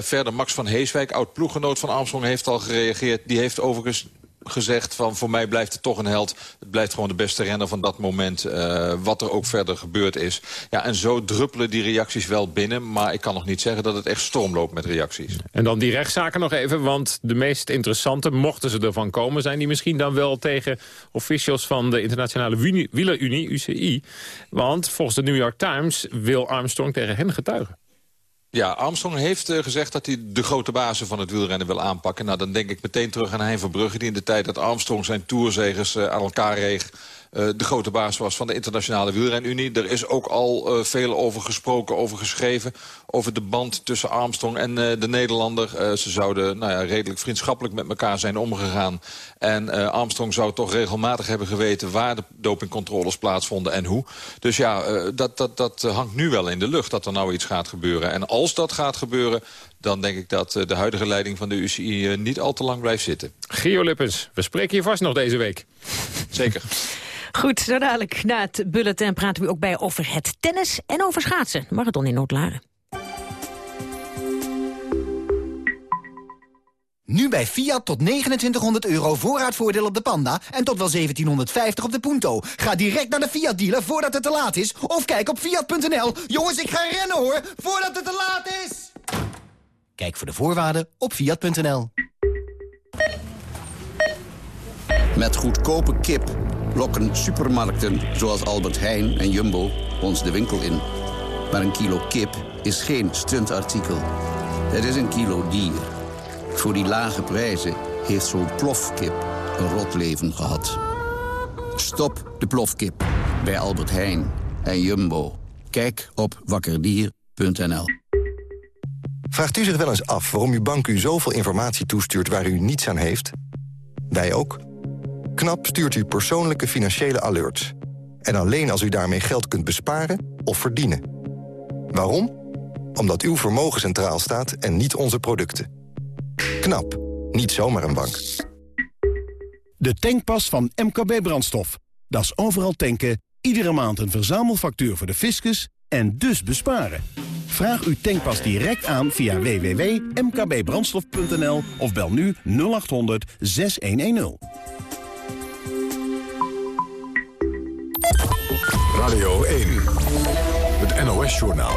verder Max van Heeswijk, oud-ploeggenoot van Armstrong, heeft al gereageerd. Die heeft overigens gezegd van voor mij blijft het toch een held. Het blijft gewoon de beste renner van dat moment. Uh, wat er ook verder gebeurd is. Ja, en zo druppelen die reacties wel binnen. Maar ik kan nog niet zeggen dat het echt stormloopt met reacties. En dan die rechtszaken nog even. Want de meest interessante, mochten ze ervan komen... zijn die misschien dan wel tegen officials van de Internationale Wielerunie, UCI. Want volgens de New York Times wil Armstrong tegen hen getuigen. Ja, Armstrong heeft uh, gezegd dat hij de grote bazen van het wielrennen wil aanpakken. Nou, dan denk ik meteen terug aan Hein Verbrugge... die in de tijd dat Armstrong zijn tourzegers uh, aan elkaar reeg... Uh, de grote baas was van de Internationale Wielrenunie. Er is ook al uh, veel over gesproken, over geschreven... over de band tussen Armstrong en uh, de Nederlander. ze zouden nou ja, redelijk vriendschappelijk met elkaar zijn omgegaan. En Armstrong zou toch regelmatig hebben geweten... waar de dopingcontroles plaatsvonden en hoe. Dus ja, dat, dat, dat hangt nu wel in de lucht dat er nou iets gaat gebeuren. En als dat gaat gebeuren, dan denk ik dat de huidige leiding van de UCI niet al te lang blijft zitten. Gio Lippens, we spreken je vast nog deze week. Zeker. Goed, zo dadelijk na het bulletin praten we ook bij over het tennis en over schaatsen. Marathon in Noordlaren. Nu bij Fiat tot 2900 euro voorraadvoordeel op de Panda en tot wel 1750 op de Punto. Ga direct naar de Fiat dealer voordat het te laat is of kijk op fiat.nl. Jongens, ik ga rennen hoor, voordat het te laat is! Kijk voor de voorwaarden op fiat.nl. Met goedkope kip lokken supermarkten zoals Albert Heijn en Jumbo ons de winkel in. Maar een kilo kip is geen stuntartikel. Het is een kilo dier. Voor die lage prijzen heeft zo'n plofkip een rot leven gehad. Stop de plofkip bij Albert Heijn en Jumbo. Kijk op wakkerdier.nl. Vraagt u zich wel eens af waarom uw bank u zoveel informatie toestuurt waar u niets aan heeft? Wij ook. KNAP stuurt u persoonlijke financiële alerts. En alleen als u daarmee geld kunt besparen of verdienen. Waarom? Omdat uw vermogen centraal staat en niet onze producten. KNAP. Niet zomaar een bank. De tankpas van MKB Brandstof. Dat is overal tanken, iedere maand een verzamelfactuur voor de fiscus en dus besparen. Vraag uw tankpas direct aan via www.mkbbrandstof.nl of bel nu 0800 6110. NOS-journaal.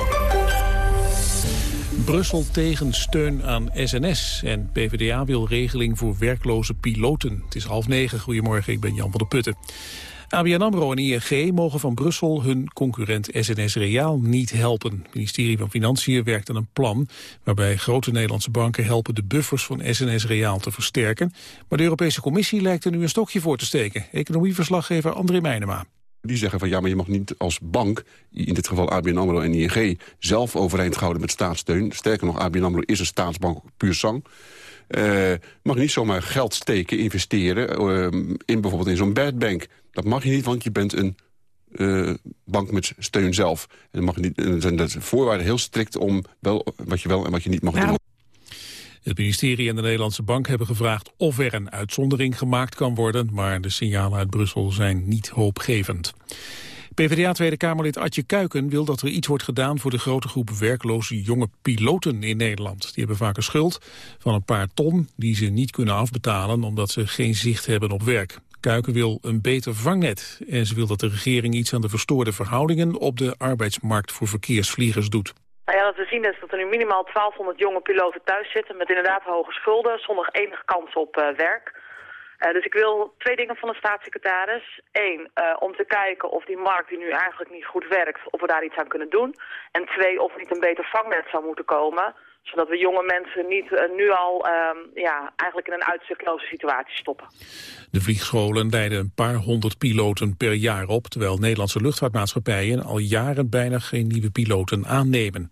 Brussel tegen steun aan SNS en PvdA wil regeling voor werkloze piloten. Het is half negen. Goedemorgen, ik ben Jan van der Putten. ABN AMRO en ING mogen van Brussel hun concurrent SNS Reaal niet helpen. Het ministerie van Financiën werkt aan een plan waarbij grote Nederlandse banken helpen de buffers van SNS Reaal te versterken. Maar de Europese Commissie lijkt er nu een stokje voor te steken. Economieverslaggever André Meijnema. Die zeggen van ja, maar je mag niet als bank, in dit geval ABN AMRO en ING... zelf overeind houden met staatssteun. Sterker nog, ABN AMRO is een staatsbank puur sang. Uh, mag je niet zomaar geld steken, investeren... Uh, in bijvoorbeeld in zo'n bad bank. Dat mag je niet, want je bent een uh, bank met steun zelf. En dan mag je niet, dan zijn de voorwaarden heel strikt om wel, wat je wel en wat je niet mag doen. Het ministerie en de Nederlandse Bank hebben gevraagd of er een uitzondering gemaakt kan worden, maar de signalen uit Brussel zijn niet hoopgevend. PvdA Tweede Kamerlid Adje Kuiken wil dat er iets wordt gedaan voor de grote groep werkloze jonge piloten in Nederland. Die hebben vaak een schuld van een paar ton die ze niet kunnen afbetalen omdat ze geen zicht hebben op werk. Kuiken wil een beter vangnet en ze wil dat de regering iets aan de verstoorde verhoudingen op de arbeidsmarkt voor verkeersvliegers doet. Nou ja, wat we zien is dat er nu minimaal 1200 jonge piloten thuis zitten met inderdaad hoge schulden, zonder enige kans op uh, werk. Uh, dus ik wil twee dingen van de staatssecretaris. Eén, uh, om te kijken of die markt die nu eigenlijk niet goed werkt, of we daar iets aan kunnen doen. En twee, of er niet een beter vangnet zou moeten komen, zodat we jonge mensen niet uh, nu al uh, ja, eigenlijk in een uitzichtloze situatie stoppen. De vliegscholen leiden een paar honderd piloten per jaar op... terwijl Nederlandse luchtvaartmaatschappijen al jaren bijna geen nieuwe piloten aannemen.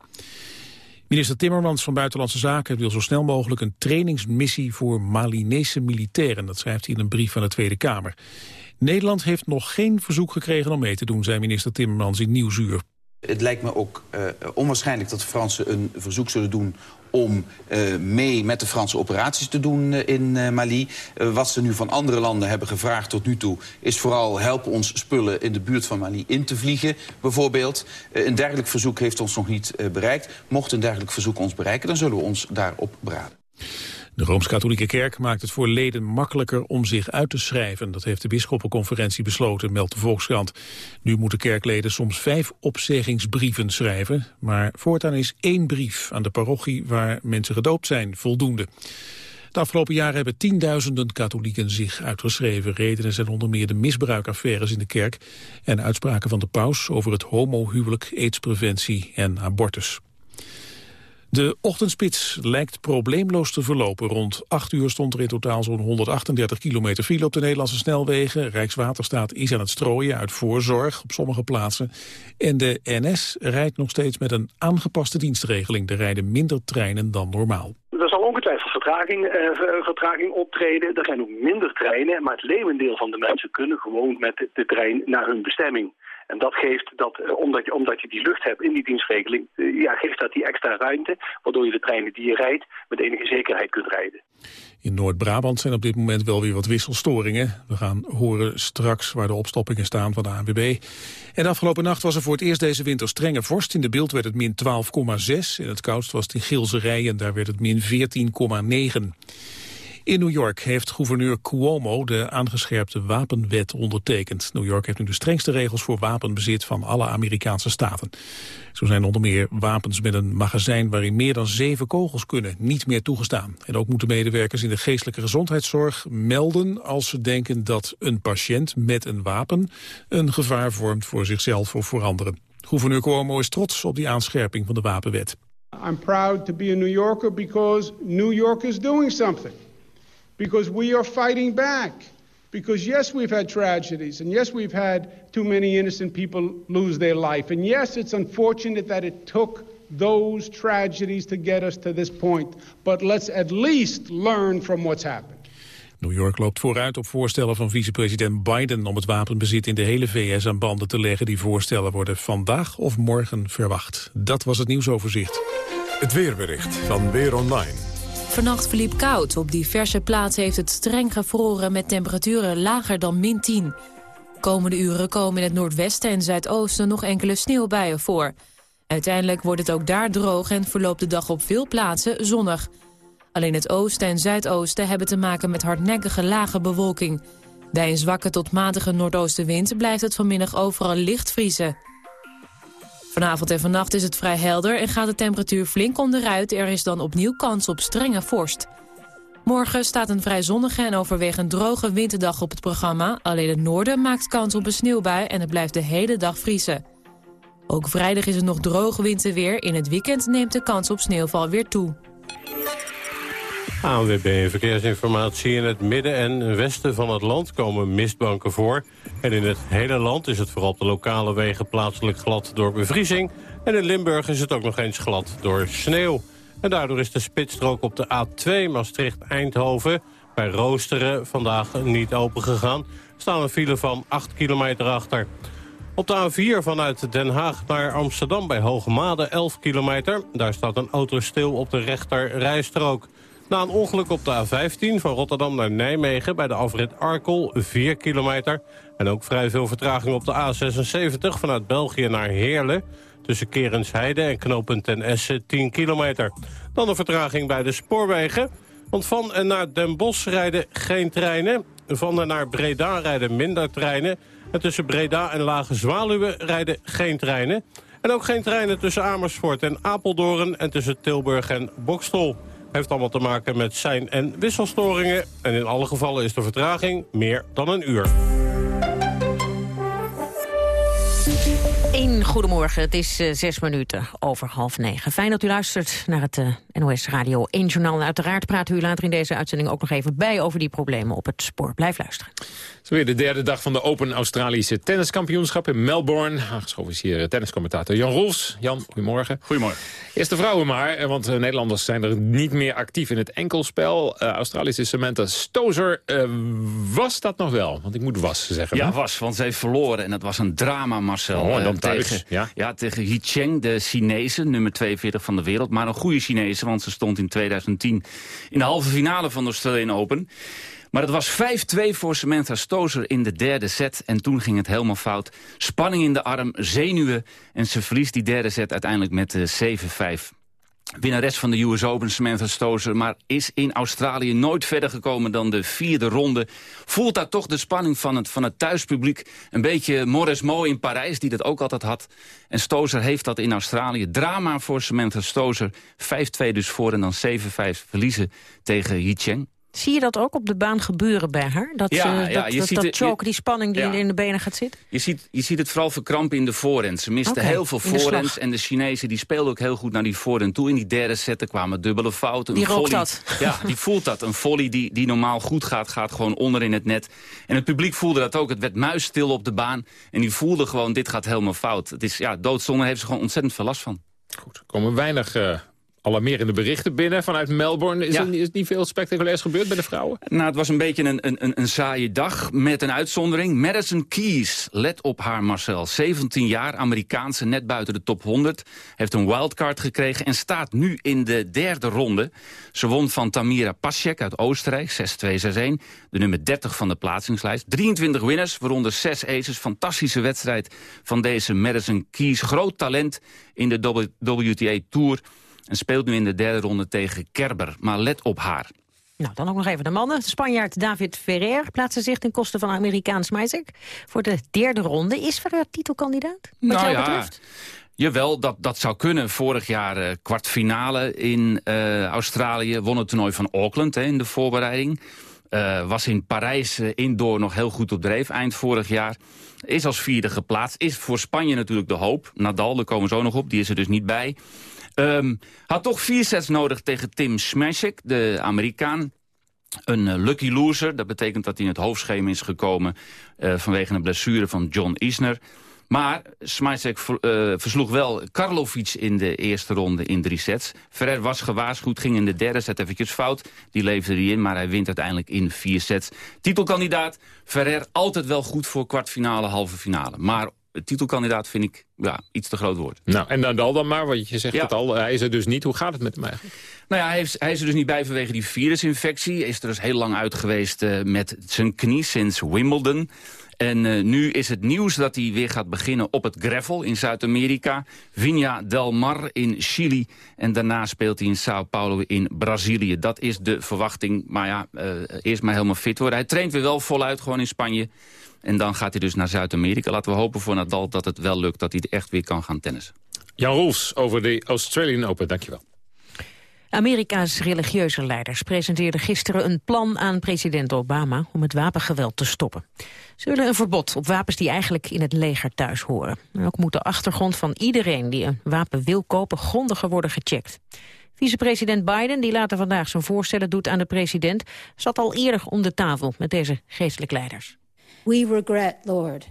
Minister Timmermans van Buitenlandse Zaken wil zo snel mogelijk een trainingsmissie voor Malinese militairen. Dat schrijft hij in een brief van de Tweede Kamer. Nederland heeft nog geen verzoek gekregen om mee te doen, zei minister Timmermans in Nieuwsuur. Het lijkt me ook uh, onwaarschijnlijk dat de Fransen een verzoek zullen doen om uh, mee met de Franse operaties te doen uh, in Mali. wat ze nu van andere landen hebben gevraagd tot nu toe... is vooral helpen ons spullen in de buurt van Mali in te vliegen, bijvoorbeeld. een dergelijk verzoek heeft ons nog niet bereikt. Mocht een dergelijk verzoek ons bereiken, dan zullen we ons daarop beraden. De Rooms-Katholieke Kerk maakt het voor leden makkelijker om zich uit te schrijven. Dat heeft de bisschoppenconferentie besloten, meldt de Volkskrant. Nu moeten kerkleden soms vijf opzeggingsbrieven schrijven. Maar voortaan is één brief aan de parochie waar mensen gedoopt zijn voldoende. De afgelopen jaren hebben tienduizenden katholieken zich uitgeschreven. Redenen zijn onder meer de misbruikaffaires in de kerk... en uitspraken van de paus over het homohuwelijk, aidspreventie en abortus. De ochtendspits lijkt probleemloos te verlopen. Rond 8 uur stond er in totaal zo'n 138 kilometer file op de Nederlandse snelwegen. Rijkswaterstaat is aan het strooien uit voorzorg op sommige plaatsen. En de NS rijdt nog steeds met een aangepaste dienstregeling. Er rijden minder treinen dan normaal. Er zal ongetwijfeld vertraging, eh, vertraging optreden. Er zijn ook minder treinen, maar het leeuwendeel van de mensen kunnen gewoon met de trein naar hun bestemming. En dat geeft dat, eh, omdat, je, omdat je die lucht hebt in die dienstregeling, eh, ja, geeft dat die extra ruimte, waardoor je de treinen die je rijdt met enige zekerheid kunt rijden. In Noord-Brabant zijn op dit moment wel weer wat wisselstoringen. We gaan horen straks waar de opstoppingen staan van de ANWB. En de afgelopen nacht was er voor het eerst deze winter strenge vorst. In de beeld werd het min 12,6. In het koudst was het in Gilserij en daar werd het min 14,9. In New York heeft gouverneur Cuomo de aangescherpte wapenwet ondertekend. New York heeft nu de strengste regels voor wapenbezit van alle Amerikaanse staten. Zo zijn onder meer wapens met een magazijn waarin meer dan zeven kogels kunnen niet meer toegestaan. En ook moeten medewerkers in de geestelijke gezondheidszorg melden als ze denken dat een patiënt met een wapen een gevaar vormt voor zichzelf of voor anderen. Gouverneur Cuomo is trots op die aanscherping van de wapenwet. I'm proud to be a New Yorker because New York is doing something because we are fighting back. Because, yes, we've had tragedies, and yes, we've had too many innocent people lose their life. And yes, it's unfortunate that it took those tragedies to get us to this point. But let's at least learn from what's happened. New York loopt vooruit op voorstellen van vicepresident Biden om het wapenbezit in de hele VS aan banden te leggen. Die voorstellen worden vandaag of morgen verwacht. Dat was het nieuwsoverzicht. Het weerbericht van Weer Online. Vannacht verliep koud. Op diverse plaatsen heeft het streng gevroren met temperaturen lager dan min 10. Komende uren komen in het noordwesten en zuidoosten nog enkele sneeuwbuien voor. Uiteindelijk wordt het ook daar droog en verloopt de dag op veel plaatsen zonnig. Alleen het oosten en zuidoosten hebben te maken met hardnekkige lage bewolking. Bij een zwakke tot matige noordoostenwind blijft het vanmiddag overal licht vriezen. Vanavond en vannacht is het vrij helder en gaat de temperatuur flink onderuit. Er is dan opnieuw kans op strenge vorst. Morgen staat een vrij zonnige en overwegend droge winterdag op het programma. Alleen het noorden maakt kans op een sneeuwbui en het blijft de hele dag vriezen. Ook vrijdag is het nog droog winterweer. In het weekend neemt de kans op sneeuwval weer toe. ANWB Verkeersinformatie. In het midden en westen van het land komen mistbanken voor. En in het hele land is het vooral op de lokale wegen plaatselijk glad door bevriezing. En in Limburg is het ook nog eens glad door sneeuw. En daardoor is de spitsstrook op de A2 Maastricht-Eindhoven... bij Roosteren vandaag niet open gegaan. staan een file van 8 kilometer achter. Op de A4 vanuit Den Haag naar Amsterdam bij Hoogmade 11 kilometer. Daar staat een auto stil op de rechter rijstrook. Na een ongeluk op de A15 van Rotterdam naar Nijmegen... bij de afrit Arkel, 4 kilometer. En ook vrij veel vertraging op de A76 vanuit België naar Heerlen... tussen Kerensheide en knooppunt ten Essen, 10 kilometer. Dan een vertraging bij de spoorwegen... Want van en naar Den Bosch rijden geen treinen. Van en naar Breda rijden minder treinen. En tussen Breda en Lage Zwaluwe rijden geen treinen. En ook geen treinen tussen Amersfoort en Apeldoorn... en tussen Tilburg en Bokstel. Heeft allemaal te maken met zijn- en wisselstoringen. En in alle gevallen is de vertraging meer dan een uur. Goedemorgen, het is uh, zes minuten over half negen. Fijn dat u luistert naar het uh, NOS Radio 1 Journaal. uiteraard praten we u later in deze uitzending ook nog even bij... over die problemen op het spoor. Blijf luisteren. Het is weer de derde dag van de Open Australische Tenniskampioenschap in Melbourne. Aangeschoven is hier tenniscommentator Jan Rolfs. Jan, goedemorgen. Goedemorgen. Eerst de vrouwen maar, want uh, Nederlanders zijn er niet meer actief in het enkelspel. Australische Samantha Stozer, was dat nog wel? Want ik moet was zeggen. Ja, was, want ze heeft verloren en dat was een drama, Marcel. Oh, dan tegen, ja? ja, tegen Yi Cheng, de Chinese, nummer 42 van de wereld. Maar een goede Chinese, want ze stond in 2010 in de halve finale van de Australian Open. Maar het was 5-2 voor Samantha Stozer in de derde set. En toen ging het helemaal fout. Spanning in de arm, zenuwen. En ze verliest die derde set uiteindelijk met uh, 7-5. Winnares van de US Open, Samantha Stozer, maar is in Australië nooit verder gekomen dan de vierde ronde. Voelt daar toch de spanning van het, van het thuispubliek. Een beetje Morris Mo in Parijs, die dat ook altijd had. En Stozer heeft dat in Australië. Drama voor Samantha Stozer. 5-2 dus voor en dan 7-5 verliezen tegen Yi Cheng. Zie je dat ook op de baan gebeuren bij haar? Dat, ja, uh, ja, dat, je dat, ziet dat het- choke, die spanning die Ja. in de benen gaat zitten? Je ziet, je ziet het vooral verkrampen in de voorhand. Ze miste Oké, heel veel slag. En de Chinezen die speelden ook heel goed naar die voorhand toe. In die derde set er kwamen dubbele fouten. Die rookt dat. Ja, die voelt dat. Een volley die, die normaal goed gaat, gaat gewoon onder in het net. En het publiek voelde dat ook. Het werd muisstil op de baan. En die voelde gewoon, dit gaat helemaal fout. Het is ja, doodzonde, heeft ze gewoon ontzettend veel last van. Er komen weinig eh, alarmerende berichten binnen vanuit Melbourne. Is Ja. er is niet veel spectaculairs gebeurd bij de vrouwen? Nou, het was een beetje een, een, een, een saaie dag met een uitzondering. Madison Keys, let op haar Marcel. 17 jaar, Amerikaanse, net buiten de top 100. Heeft een wildcard gekregen en staat nu in de derde ronde. Ze won van Tamira Pasek uit Oostenrijk, 6-2, 6-1. De nummer 30 van de plaatsingslijst. 23 winners, waaronder 6 aces. Fantastische wedstrijd van deze Madison Keys. Groot talent in de WTA Tour. En speelt nu in de derde ronde tegen Kerber. Maar let op haar. Nou, dan ook nog even de mannen. De Spanjaard David Ferrer plaatste zich ten koste van Amerikaans Majzek voor de derde ronde. Is Ferrer titelkandidaat? Wat Nou jou ja, betreft? Jawel, dat, dat zou kunnen. Vorig jaar eh, kwartfinale in eh, Australië. Won het toernooi van Auckland hè, in de voorbereiding. Eh, was in Parijs indoor nog heel goed op dreef eind vorig jaar. Is als vierde geplaatst. Is voor Spanje natuurlijk de hoop. Nadal, daar komen we zo nog op. Die is er dus niet bij. Ehm, had toch vier sets nodig tegen Tim Smashek, de Amerikaan. Een eh, lucky loser, dat betekent dat hij in het hoofdschema is gekomen... eh, vanwege een blessure van John Isner. Maar Smajcek uh, versloeg wel Karlovic in de eerste ronde in drie sets. Ferrer was gewaarschuwd, ging in de derde set eventjes fout. Die leverde hij in, maar hij wint uiteindelijk in vier sets. Titelkandidaat, Ferrer altijd wel goed voor kwartfinale, halve finale. Maar titelkandidaat vind ik ja, iets te groot woord. Nou, en Nadal dan maar, want je zegt het al, hij is er dus niet. Hoe gaat het met hem eigenlijk? Nou ja, hij, heeft, hij is er dus niet bij vanwege die virusinfectie. Is er dus heel lang uit geweest uh, met zijn knie sinds Wimbledon. En uh, nu is het nieuws dat hij weer gaat beginnen op het gravel in Zuid-Amerika. Viña del Mar in Chili. En daarna speelt hij in Sao Paulo in Brazilië. Dat is de verwachting. Maar ja, uh, eerst maar helemaal fit worden. Hij traint weer wel voluit gewoon in Spanje. En dan gaat hij dus naar Zuid-Amerika. Laten we hopen voor Nadal dat het wel lukt, dat hij echt weer kan gaan tennissen. Jan Roels over de Australian Open, dankjewel. Amerika's religieuze leiders presenteerden gisteren een plan aan president Obama om het wapengeweld te stoppen. Ze willen een verbod op wapens die eigenlijk in het leger thuis horen. En ook moet de achtergrond van iedereen die een wapen wil kopen grondiger worden gecheckt. Vicepresident Biden, die later vandaag zijn voorstellen doet aan de president, zat al eerder om de tafel met deze geestelijk leiders. We regret, Lord,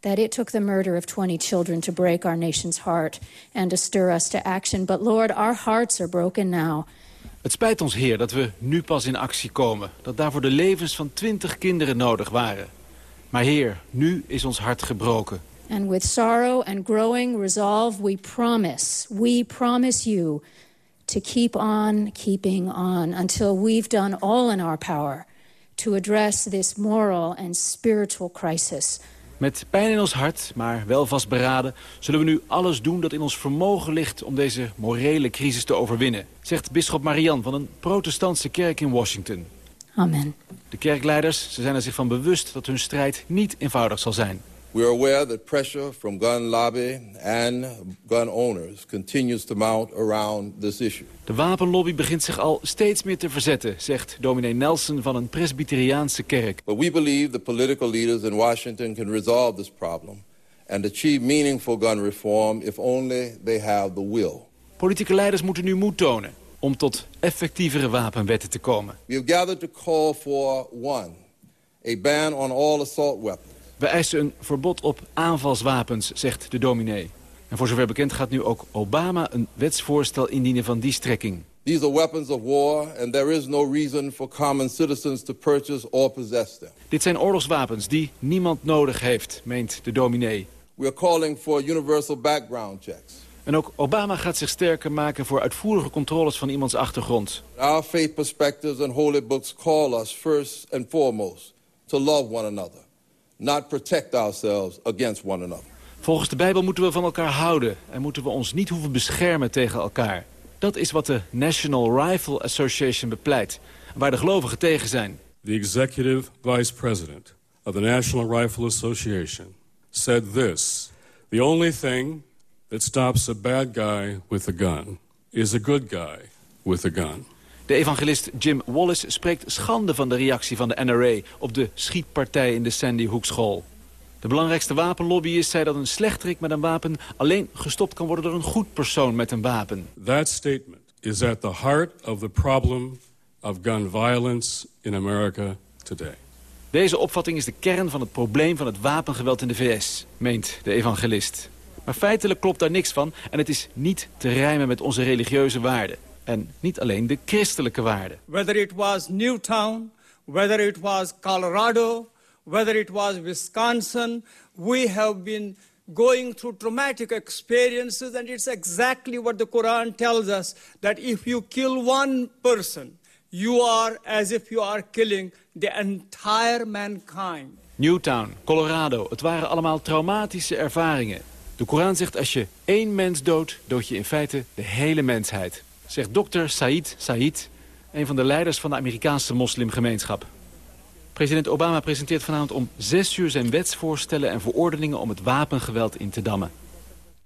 that it took the murder of 20 children to break our nation's heart and to stir us to action. But Lord, our hearts are broken now. Het spijt ons, Heer, dat we nu pas in actie komen. Dat daarvoor de levens van 20 kinderen nodig waren. Maar Heer, nu is ons hart gebroken. And with sorrow and growing resolve, we promise, we promise you to keep on keeping on until we've done all in our power to address this moral and spiritual crisis. Met pijn in ons hart, maar wel vastberaden... zullen we nu alles doen dat in ons vermogen ligt... om deze morele crisis te overwinnen, zegt bisschop Marian van een protestantse kerk in Washington. Amen. De kerkleiders ze zijn er zich van bewust dat hun strijd niet eenvoudig zal zijn. We are aware that pressure from gun lobby and gun owners continues to mount around this issue. De wapenlobby begint zich al steeds meer te verzetten, zegt dominee Nelson van een presbyteriaanse kerk. But we believe the political leaders in Washington can resolve this problem and achieve meaningful gun reform if only they have the will. Politieke leiders moeten nu moed tonen om tot effectievere wapenwetten te komen. We have gathered to call for one, a ban on all assault weapons. We eisen een verbod op aanvalswapens, zegt de dominee. En voor zover bekend gaat nu ook Obama een wetsvoorstel indienen van die strekking. These are weapons of war and there is no reason for common citizens to purchase or possess them. Dit zijn oorlogswapens die niemand nodig heeft, meent de dominee. We are calling for universal background checks. En ook Obama gaat zich sterker maken voor uitvoerige controles van iemands achtergrond. Our faith perspectives and holy books call us first and foremost to love one another not protect ourselves against one another. Volgens de Bijbel moeten we van elkaar houden en moeten we ons niet hoeven beschermen tegen elkaar. Dat is wat de National Rifle Association bepleit, waar de gelovigen tegen zijn. The executive vice president of the National Rifle Association said this: The only thing that stops a bad guy with a gun is a good guy with a gun. De evangelist Jim Wallace spreekt schande van de reactie van de NRA... op de schietpartij in de Sandy Hook School. De belangrijkste wapenlobbyist zei dat een slechterik met een wapen... alleen gestopt kan worden door een goed persoon met een wapen. That statement is at the heart of the problem of gun violence in America today. Deze opvatting is de kern van het probleem van het wapengeweld in de VS, meent de evangelist. Maar feitelijk klopt daar niks van en het is niet te rijmen met onze religieuze waarden. En niet alleen de christelijke waarden. Whether it was Newtown, whether it was Colorado, whether it was Wisconsin, we have been going through traumatic experiences and it's exactly what the Quran tells us that if you kill one person, you are as if you are killing the entire mankind. Newtown, Colorado, het waren allemaal traumatische ervaringen. De Koran zegt als je één mens doodt, dood je in feite de hele mensheid zegt dokter Said Said, een van de leiders van de Amerikaanse moslimgemeenschap. President Obama presenteert vanavond om zes uur zijn wetsvoorstellen en verordeningen om het wapengeweld in te dammen.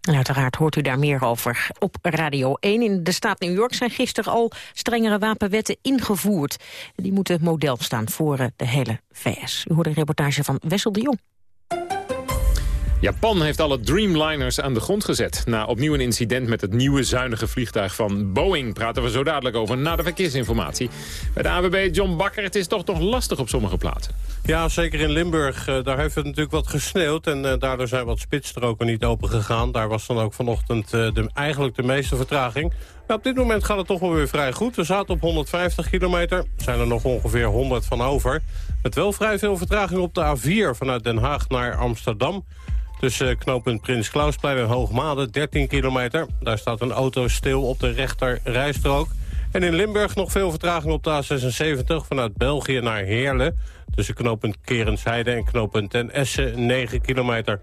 En uiteraard hoort u daar meer over op Radio 1. In de staat New York zijn gisteren al strengere wapenwetten ingevoerd. Die moeten model staan voor eh, de hele VS. U hoort een reportage van Wessel de Jong. Japan heeft alle Dreamliners aan de grond gezet. Na opnieuw een incident met het nieuwe zuinige vliegtuig van Boeing... praten we zo dadelijk over na de verkeersinformatie. Bij de AWB John Bakker, het is toch nog lastig op sommige plaatsen. Ja, zeker in Limburg. Uh, daar heeft het natuurlijk wat gesneeuwd... en uh, daardoor zijn wat spitsstroken niet open gegaan. Daar was dan ook vanochtend uh, de, eigenlijk de meeste vertraging. Nou, op dit moment gaat het toch wel weer vrij goed. We zaten op 150 kilometer. Er zijn er nog ongeveer 100 van over. Met wel vrij veel vertraging op de A4 vanuit Den Haag naar Amsterdam... Tussen knooppunt Prins Klausplein en Hoogmade, 13 kilometer. Daar staat een auto stil op de rechter rijstrook. En in Limburg nog veel vertraging op de A76 vanuit België naar Heerlen. Tussen knooppunt Kerensheide en knooppunt Ten Essen, 9 kilometer.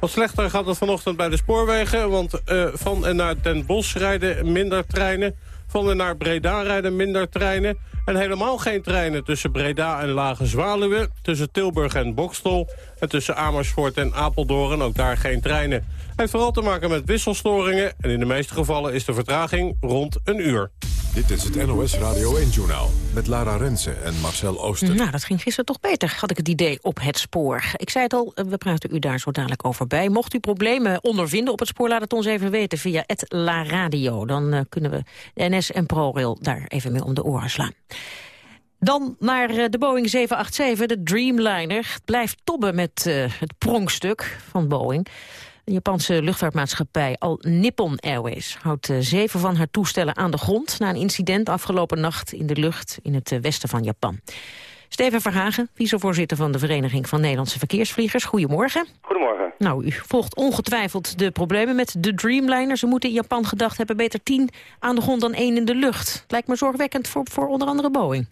Wat slechter gaat het vanochtend bij de spoorwegen, want uh, van en naar Den Bosch rijden minder treinen. Van naar Breda rijden minder treinen. En helemaal geen treinen tussen Breda en Lage Zwaluwe... tussen Tilburg en Bokstol en tussen Amersfoort en Apeldoorn. Ook daar geen treinen. Het heeft vooral te maken met wisselstoringen... en in de meeste gevallen is de vertraging rond een uur. Dit is het NOS Radio 1-journaal met Lara Rensen en Marcel Ooster. Nou, dat ging gisteren toch beter, had ik het idee, op het spoor. Ik zei het al, we praten u daar zo dadelijk over bij. Mocht u problemen ondervinden op het spoor, laat het ons even weten via het La Radio. Dan uh, kunnen we NS en ProRail daar even mee om de oren slaan. Dan naar uh, de Boeing 787, de Dreamliner. Blijft tobben met het pronkstuk van Boeing. De Japanse luchtvaartmaatschappij Al Nippon Airways houdt uh, zeven van haar toestellen aan de grond... na een incident afgelopen nacht in de lucht in het westen van Japan. Steven Verhagen, vicevoorzitter van de Vereniging van Nederlandse Verkeersvliegers. Goedemorgen. Goedemorgen. Nou, u volgt ongetwijfeld de problemen met de Dreamliner. Ze moeten in Japan gedacht hebben beter tien aan de grond dan één in de lucht. Lijkt me zorgwekkend voor, voor onder andere Boeing.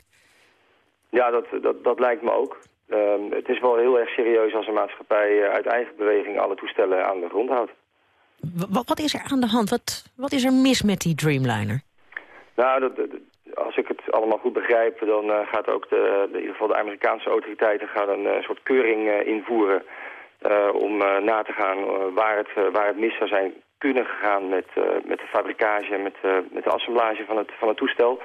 Ja, dat, dat, dat lijkt me ook. Um, het is wel heel erg serieus als een maatschappij uh, uit eigen beweging alle toestellen aan de grond houdt. Wat, wat is er aan de hand? Wat, wat is er mis met die Dreamliner? Nou, dat, dat, als ik het allemaal goed begrijp, dan uh, gaat ook de, de, in ieder geval de Amerikaanse autoriteiten gaan een uh, soort keuring uh, invoeren om na te gaan waar, het, waar het mis zou zijn kunnen gegaan met, met de fabrikage en met, met de assemblage van het, van het toestel.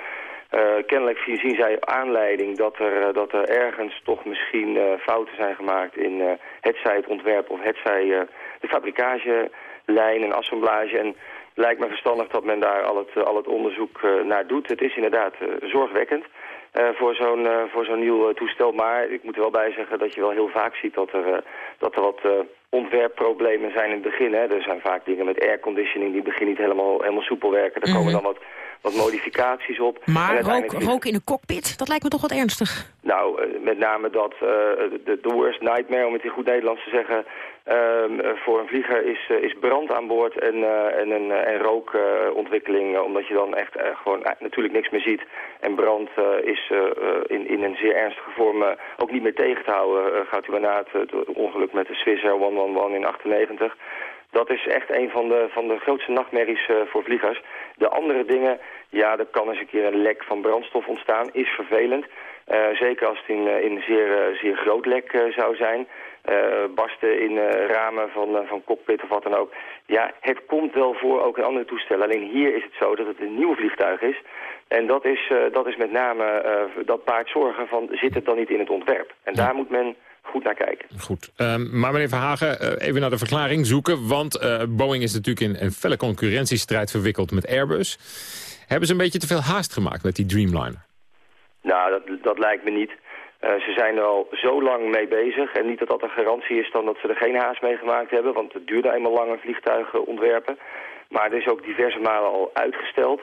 Kennelijk zien zij aanleiding dat er, dat er ergens toch misschien fouten zijn gemaakt in hetzij het ontwerp of hetzij de fabrikagelijn en assemblage. En lijkt me verstandig dat men daar al het, al het onderzoek naar doet. Het is inderdaad zorgwekkend uh, voor zo'n voor zo'n nieuw toestel. Maar ik moet er wel bij zeggen dat je wel heel vaak ziet dat er, dat er wat ontwerpproblemen zijn in het begin. Hè. Er zijn vaak dingen met airconditioning die in het begin niet helemaal, helemaal soepel werken. Er mm -hmm. komen dan wat, wat modificaties op. Maar rook, rook in een cockpit, dat lijkt me toch wat ernstig. Nou, met name dat de, de worst nightmare, om het in goed Nederlands te zeggen... Um, voor een vlieger is, is brand aan boord en, uh, en, rookontwikkeling, omdat je dan echt gewoon natuurlijk niks meer ziet. En brand is in, in een zeer ernstige vorm ook niet meer tegen te houden. gaat u na het, het, ongeluk met de Swiss Air 111 in 98. Dat is echt een van de, van de grootste nachtmerries voor vliegers. De andere dingen, ja, er kan eens een keer een lek van brandstof ontstaan, is vervelend. zeker als het in, in zeer, zeer groot lek zou zijn. Barsten in ramen van, van cockpit of wat dan ook. Ja, het komt wel voor, ook in andere toestellen. Alleen hier is het zo dat het een nieuw vliegtuig is. En dat is, dat is met name dat paard zorgen van, zit het dan niet in het ontwerp? En daar moet men goed naar kijken. Goed, um, maar meneer Verhagen, even naar de verklaring zoeken. Want Boeing is natuurlijk in een felle concurrentiestrijd verwikkeld met Airbus. Hebben ze een beetje te veel haast gemaakt met die Dreamliner? Nou, dat, dat lijkt me niet. Uh, ze zijn er al zo lang mee bezig. En niet dat dat een garantie is dan dat ze er geen haast mee gemaakt hebben. Want het duurde eenmaal langer vliegtuigen ontwerpen. Maar er is ook diverse malen al uitgesteld.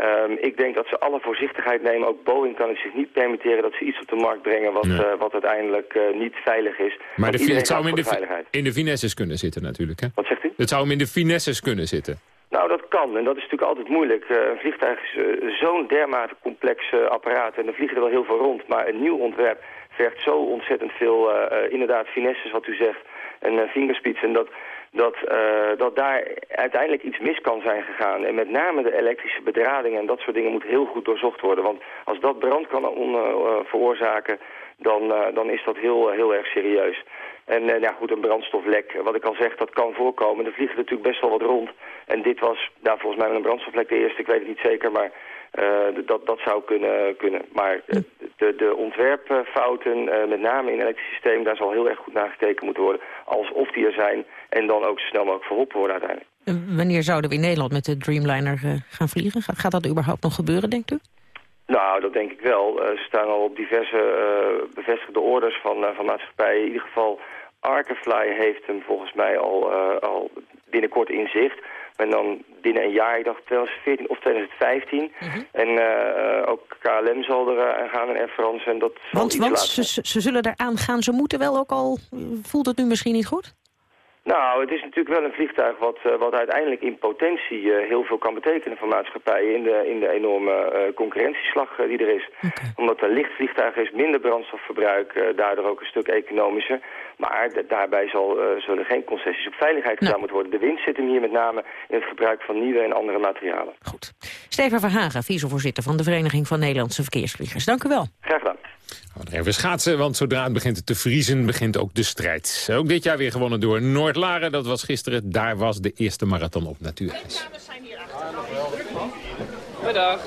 Um, ik denk dat ze alle voorzichtigheid nemen. Ook Boeing kan het zich niet permitteren dat ze iets op de markt brengen wat, uh, wat uiteindelijk uh, niet veilig is. Maar de, het zou hem in de, in de finesses kunnen zitten natuurlijk. Hè? Wat zegt u? Het zou hem in de finesses kunnen zitten. Nou, dat kan. En dat is natuurlijk altijd moeilijk. Uh, een vliegtuig is zo'n dermate complex apparaat. En er vliegen er wel heel veel rond. Maar een nieuw ontwerp vergt zo ontzettend veel, inderdaad, finesses, wat u zegt. En uh. En dat, dat, dat daar uiteindelijk iets mis kan zijn gegaan. En met name de elektrische bedradingen en dat soort dingen moet heel goed doorzocht worden. Want als dat brand kan veroorzaken, dan, dan is dat heel, heel erg serieus. En uh, ja, goed, een brandstoflek, wat ik al zeg, dat kan voorkomen. Er vliegen natuurlijk best wel wat rond. En dit was, nou, volgens mij een brandstoflek de eerste, ik weet het niet zeker, maar dat, dat zou kunnen, kunnen. Maar de, de ontwerpfouten, met name in het elektrisch systeem, daar zal heel erg goed naar gekeken moeten worden. Alsof die er zijn en dan ook snel mogelijk verholpen worden uiteindelijk. wanneer zouden we in Nederland met de Dreamliner gaan vliegen? Gaat, dat überhaupt nog gebeuren, denkt u? Nou, dat denk ik wel. ze staan al op diverse bevestigde orders van, van maatschappijen. In ieder geval Arkefly heeft hem volgens mij al, al binnenkort in zicht. En dan binnen een jaar, ik dacht 2014 of 2015. Mhm. En uh, ook KLM zal er aan gaan en Air France. En dat want want ze, ze, zullen eraan gaan, ze moeten wel ook al... Voelt het nu misschien niet goed? Nou, het is natuurlijk wel een vliegtuig wat, uh, wat uiteindelijk in potentie uh, heel veel kan betekenen voor maatschappijen in de, in de enorme uh, concurrentieslag die er is. Okay. Omdat het een licht vliegtuig is, minder brandstofverbruik, daardoor ook een stuk economischer. Maar daarbij zal, zullen geen concessies op veiligheid gedaan moeten worden. De winst zit hem hier met name in het gebruik van nieuwe en andere materialen. Goed. Steven Verhagen, vicevoorzitter van de Vereniging van Nederlandse Verkeersvliegers. Dank u wel. Graag gedaan. Even schaatsen, want zodra het begint te vriezen, begint ook de strijd. Ook dit jaar weer gewonnen door Noord-Laren. Dat was gisteren. Daar was de eerste marathon op natuurijs. Goedendag.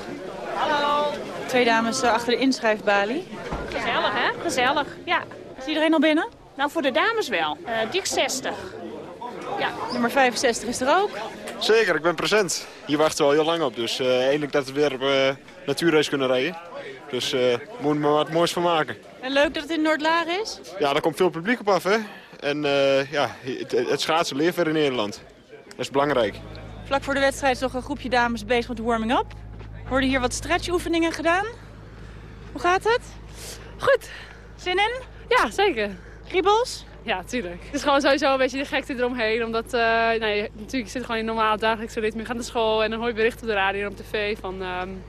Hallo. Twee dames eh, achter de inschrijfbalie. Gezellig, hè? Gezellig, ja. Is iedereen al binnen? Nou, voor de dames wel. Uh, dik 60. Ja. Nummer 65 is er ook. Zeker, ik ben present. Hier wachten we al heel lang op. Dus uh, eindelijk dat we weer op uh, natuurrace kunnen rijden. Dus uh, moet er maar wat moois van maken. En leuk dat het in Noordlaar is? Ja, daar komt veel publiek op af, hè. En uh, ja, het, het schaatsen leeft weer in Nederland. Dat is belangrijk. Vlak voor de wedstrijd is nog een groepje dames bezig met de warming-up. Worden hier wat stretchoefeningen gedaan? Hoe gaat het? Goed. Zin in? Ja, zeker. Kriebels? Ja, tuurlijk. Het is gewoon sowieso een beetje de gekte eromheen. Omdat, uh, nee, natuurlijk, je zit gewoon in normaal dagelijkse ritme. Je gaat naar school en dan hoor je berichten op de radio en op tv van... Um,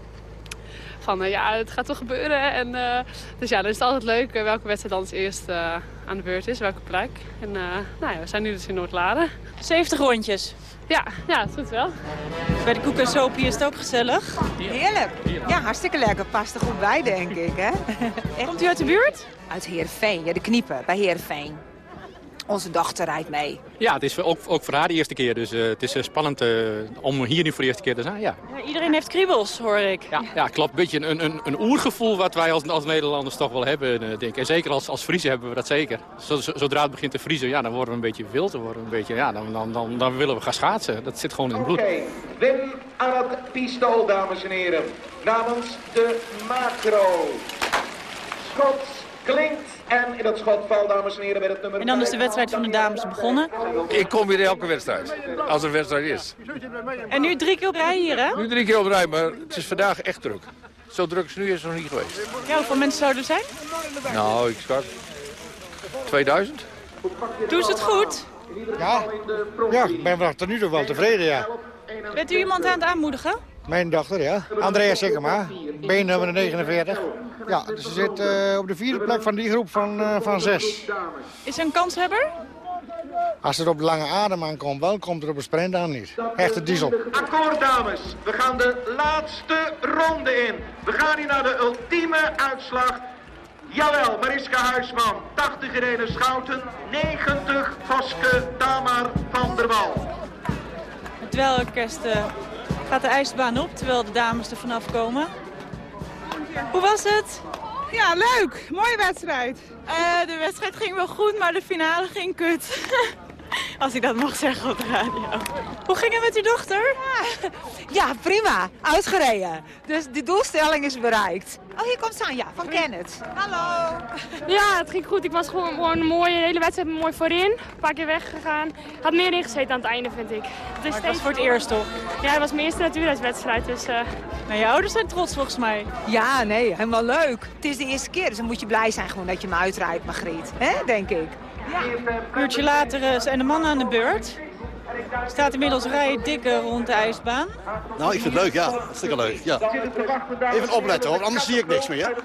van uh, ja, het gaat toch gebeuren. En, uh, dus ja, dan is het altijd leuk uh, welke wedstrijd dan als eerst aan de beurt is, welke plek. En nou ja, we zijn nu dus in Noord-Laren. 70 rondjes. Ja, ja, dat goed wel. Bij de koek en sopie is het ook gezellig. Heerlijk. Ja, hartstikke lekker. Past er goed bij, denk ik. Hè? Komt u uit de buurt? Uit Heerenveen, ja, de kniepen bij Heerenveen. Onze dochter rijdt mee. Ja, het is ook, ook voor haar de eerste keer. Dus uh, het is uh, spannend uh, om hier nu voor de eerste keer te zijn. Ja. ja. iedereen heeft kriebels, hoor ik. Ja, ja klopt. Een beetje een, een, een oergevoel wat wij als, als Nederlanders toch wel hebben, denk ik. En zeker als, als Friese hebben we dat zeker. Zodra het begint te vriezen, ja, dan worden we een beetje wild. Dan, worden we een beetje, ja, dan, dan, dan, dan willen we gaan schaatsen. Dat zit gewoon in het bloed. Oké, okay. Wim aan het pistool, dames en heren. Namens de macro. Schots klinkt en in het schot valt, dames en heren, bij het nummer En dan is de wedstrijd van de dames begonnen. Ik kom weer elke wedstrijd, als er een wedstrijd is. En nu drie keer op rij hier, hè? Nu drie keer op rij, maar het is vandaag echt druk. Zo druk als nu is het nog niet geweest. Ja, hoeveel mensen zouden er zijn? Nou, ik schat 2000. Doen ze het goed? Ja, ja ik ben tot nu toe wel tevreden, ja. Bent u iemand aan het aanmoedigen? Mijn dochter, ja. Andrea Sikkema, nummer 49. Ja, dus ze zit uh, op de vierde plek van die groep van, uh, van zes. Is ze een kanshebber? Als het op de lange adem aankomt, wel, komt er op een sprint aan niet. Echte diesel. Akkoord, dames. We gaan de laatste ronde in. We gaan hier naar de ultieme uitslag. Jawel, Mariska Huisman, 80 Irene Schouten, 90 Voske Tamar van der Wal. Het dwelorkest uh, gaat de ijsbaan op, terwijl de dames er vanaf komen. Hoe was het? Ja, leuk. Mooie wedstrijd. Uh, de wedstrijd ging wel goed, maar de finale ging kut. Als ik dat mag zeggen op de radio. Hoe ging het met uw dochter? Ja, prima. Uitgereden. Dus de doelstelling is bereikt. Oh, hier komt Sanja van Kenneth. Hallo. Ja, het ging goed. Ik was gewoon, gewoon een mooie hele wedstrijd mooi voorin. Een paar keer weggegaan. Had meer ingezeten aan het einde, vind ik. Het is steeds voor het eerst, toch? Ja, het was mijn eerste natuurhuiswedstrijd. Dus, uh... nou, je ouders zijn trots, volgens mij. Ja, nee, helemaal leuk. Het is de eerste keer, dus dan moet je blij zijn gewoon dat je me uitrijdt, Margriet. hè, denk ik. Ja. Een uurtje later uh, zijn de mannen aan de beurt. Er staat inmiddels rijen dikke rond de ijsbaan. Nou, ik vind het leuk, ja. Hartstikke leuk, ja. Even opletten hoor, anders zie ik niks meer.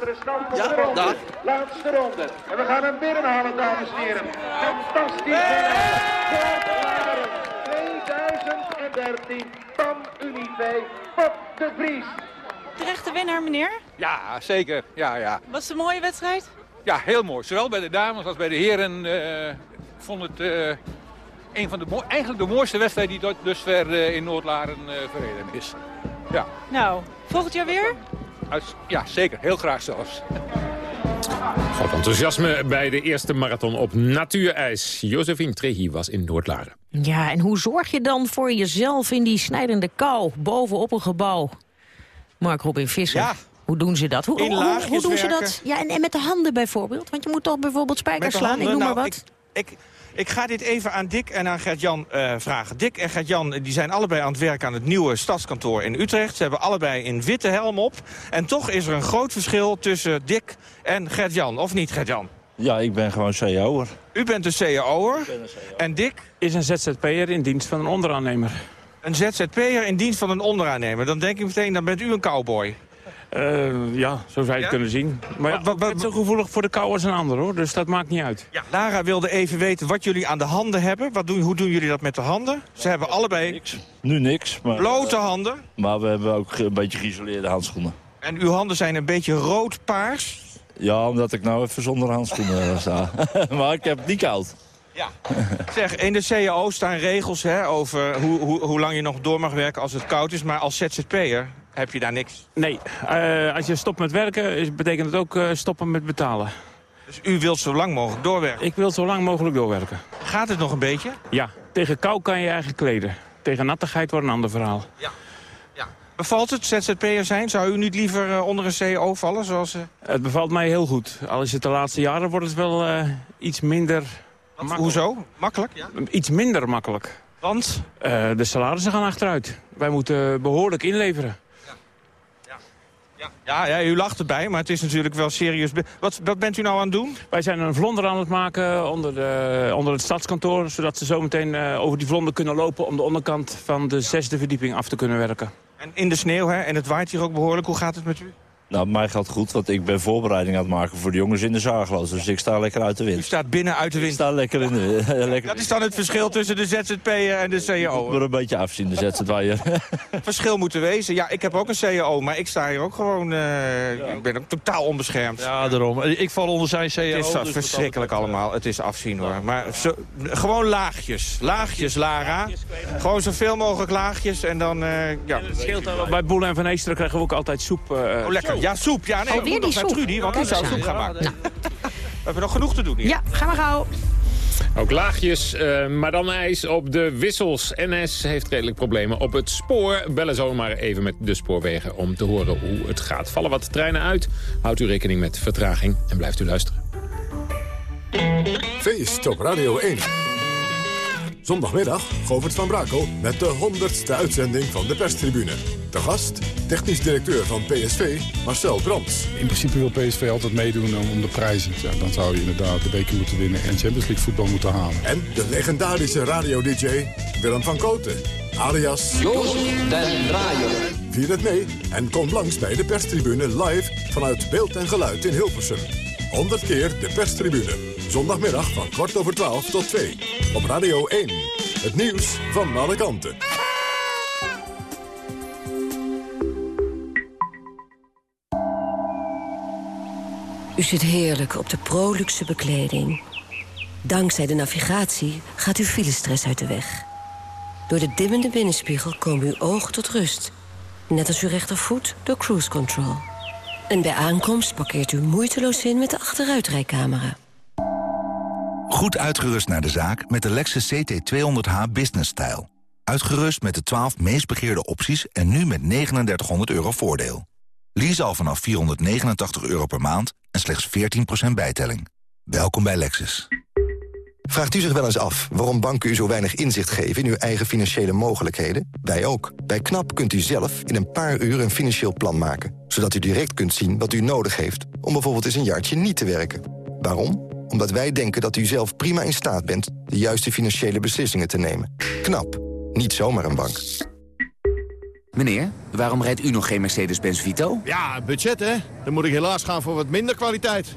Ja, daar. Laatste ronde. En we gaan hem binnenhalen, dames en heren. Fantastisch. 2013 van Unive, Pop de Vries. Terechte winnaar, meneer? Ja, zeker. Ja, ja. Was het een mooie wedstrijd? Ja, heel mooi. Zowel bij de dames als bij de heren uh, vond het uh, een van de eigenlijk de mooiste wedstrijden die tot dusver uh, in Noordlaren verreden is. Ja. Nou, volgend jaar weer? Uit- ja, zeker. Heel graag zelfs. Groot enthousiasme bij de eerste marathon op natuurijs. Josephine Trehi was in Noordlaren. Ja, en hoe zorg je dan voor jezelf in die snijdende kou bovenop een gebouw? Mark Robin Visser. Ja. Hoe doen ze dat? Hoe, In hoe- doen ze dat? Ja, en, en met de handen bijvoorbeeld? Want je moet toch bijvoorbeeld spijkers slaan, ik noem maar nou, wat. Ik, ik, ik ga dit even aan Dick en aan Gert-Jan eh, vragen. Dick en Gert-Jan die zijn allebei aan het werk aan het nieuwe stadskantoor in Utrecht. Ze hebben allebei een witte helm op. En toch is er een groot verschil tussen Dick en Gert-Jan. Of niet, Gert-Jan? Ja, ik ben gewoon CAO'er. U bent een CAO'er. En Dick? Is een ZZP'er in dienst van een onderaannemer. Een ZZP'er in dienst van een onderaannemer. Dan denk ik meteen, dan bent u een cowboy. Eh, ja, zo zou je het Ja? kunnen zien. Maar ja, ik ben zo gevoelig voor de kou als een ander, hoor. Dus dat maakt niet uit. Ja, Lara wilde even weten wat jullie aan de handen hebben. Wat doen, hoe doen jullie dat met de handen? Ze hebben allebei Nu niks. Maar, blote handen. Maar we hebben ook een beetje geïsoleerde handschoenen. En uw handen zijn een beetje rood-paars. Ja, omdat ik nou even zonder handschoenen sta. maar ik heb het niet koud. Ja. Zeg, in de CAO staan regels hè, over hoe, hoe, hoe lang je nog door mag werken als het koud is. Maar als ZZP'er heb je daar niks. Nee, eh, als je stopt met werken, is, betekent het ook eh, stoppen met betalen. Dus u wilt zo lang mogelijk doorwerken? Ik wil zo lang mogelijk doorwerken. Gaat het nog een beetje? Ja, tegen kou kan je eigenlijk kleden. Tegen nattigheid wordt een ander verhaal. Bevalt het ZZP'er zijn? Zou u niet liever eh, onder een CAO vallen? Zoals, Het bevalt mij heel goed. Al is het de laatste jaren wordt het wel iets minder... Hoezo? Makkelijk? Ja. Iets minder makkelijk. Want? De salarissen gaan achteruit. Wij moeten behoorlijk inleveren. Ja, ja, u lacht erbij, maar het is natuurlijk wel serieus. Wat, wat bent u nou aan het doen? Wij zijn een vlonder aan het maken onder, de, onder het stadskantoor... zodat ze zometeen eh, over die vlonder kunnen lopen... om de onderkant van de zesde verdieping af te kunnen werken. En in de sneeuw, hè? En het waait hier ook behoorlijk. Hoe gaat het met u? Nou, mij gaat goed, want ik ben voorbereiding aan het maken voor de jongens in de zaagloos. Dus ik sta lekker uit de wind. U staat binnen uit de wind. Ik sta lekker in de wind. lekker Dat is dan het verschil tussen de ZZP'er en de CAO. maar een beetje afzien, de ZZW'er. Verschil moeten wezen. Ja, ik heb ook een CAO, maar ik sta hier ook gewoon... eh, Ik ben ook totaal onbeschermd. Ja, daarom. Ik val onder zijn CAO. Het is dus verschrikkelijk allemaal. Het is afzien hoor. Maar zo, gewoon laagjes. Laagjes, Lara. Gewoon zoveel mogelijk laagjes en dan... eh, ja. Het scheelt wel. Bij Boelen en Van Eesteren krijgen we ook altijd soep. eh, Oh, lekker. Ja, soep. Ja, nee, Alweer we die naar. Trudy, want die Kijk zou soep aan. gaan maken. Nou. We hebben nog genoeg te doen hier. Ja, ga maar gauw. Ook laagjes, eh, maar dan ijs op de wissels. NS heeft redelijk problemen op het spoor. Bellen zo maar even met de spoorwegen om te horen hoe het gaat. Vallen wat treinen uit, houdt u rekening met vertraging en blijft u luisteren. Feest op Radio 1. Zondagmiddag Govert van Brakel met de 100ste uitzending van de perstribune. De gast, technisch directeur van PSV, Marcel Brands. In principe wil PSV altijd meedoen om, om de prijzen. Ja, dan zou je inderdaad de beker moeten winnen en Champions League voetbal moeten halen. En de legendarische radio-dj Willem van Koten. Alias Joost den Draaier. Vier het mee en kom langs bij de perstribune live vanuit beeld en geluid in Hilversum. 100 keer de perstribune. Zondagmiddag van kwart over 12 tot 2. Op Radio 1. Het nieuws van alle kanten. U zit heerlijk op de Proluxe bekleding. Dankzij de navigatie gaat uw filestress uit de weg. Door de dimmende binnenspiegel komen uw ogen tot rust. Net als uw rechtervoet door cruise control. En bij aankomst parkeert u moeiteloos in met de achteruitrijcamera. Goed uitgerust naar de zaak met de Lexus CT200h Business Style. Uitgerust met de 12 meest begeerde opties en nu met 3900 euro voordeel. Lease al vanaf 489 euro per maand en slechts 14% bijtelling. Welkom bij Lexus. Vraagt u zich wel eens af waarom banken u zo weinig inzicht geven in uw eigen financiële mogelijkheden? Wij ook. Bij KNAP kunt u zelf in een paar uur een financieel plan maken. Zodat u direct kunt zien wat u nodig heeft om bijvoorbeeld eens een jaartje niet te werken. Waarom? Omdat wij denken dat u zelf prima in staat bent de juiste financiële beslissingen te nemen. KNAP. Niet zomaar een bank. Meneer, waarom rijdt u nog geen Mercedes-Benz Vito? Ja, budget hè. Dan moet ik helaas gaan voor wat minder kwaliteit.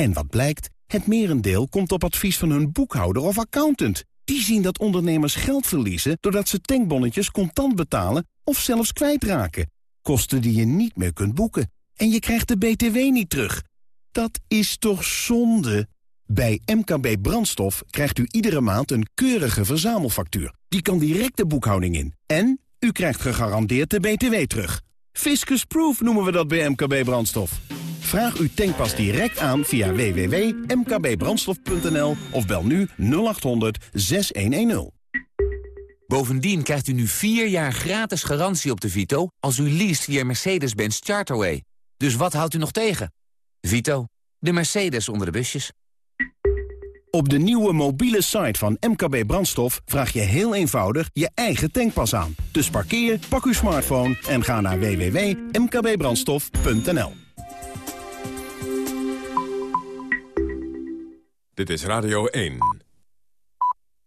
En wat blijkt? Het merendeel komt op advies van hun boekhouder of accountant. Die zien dat ondernemers geld verliezen doordat ze tankbonnetjes contant betalen of zelfs kwijtraken. Kosten die je niet meer kunt boeken. En je krijgt de BTW niet terug. Dat is toch zonde? Bij MKB Brandstof krijgt u iedere maand een keurige verzamelfactuur. Die kan direct de boekhouding in. En u krijgt gegarandeerd de BTW terug. Fiscus Proof noemen we dat bij MKB Brandstof. Vraag uw tankpas direct aan via www.mkbbrandstof.nl of bel nu 0800 6110. Bovendien krijgt u nu 4 jaar gratis garantie op de Vito... als u leest via Mercedes-Benz Charterway. Dus wat houdt u nog tegen? Vito, de Mercedes onder de busjes. Op de nieuwe mobiele site van MKB Brandstof vraag je heel eenvoudig je eigen tankpas aan. Dus parkeer, pak uw smartphone en ga naar www.mkbbrandstof.nl. Dit is Radio 1.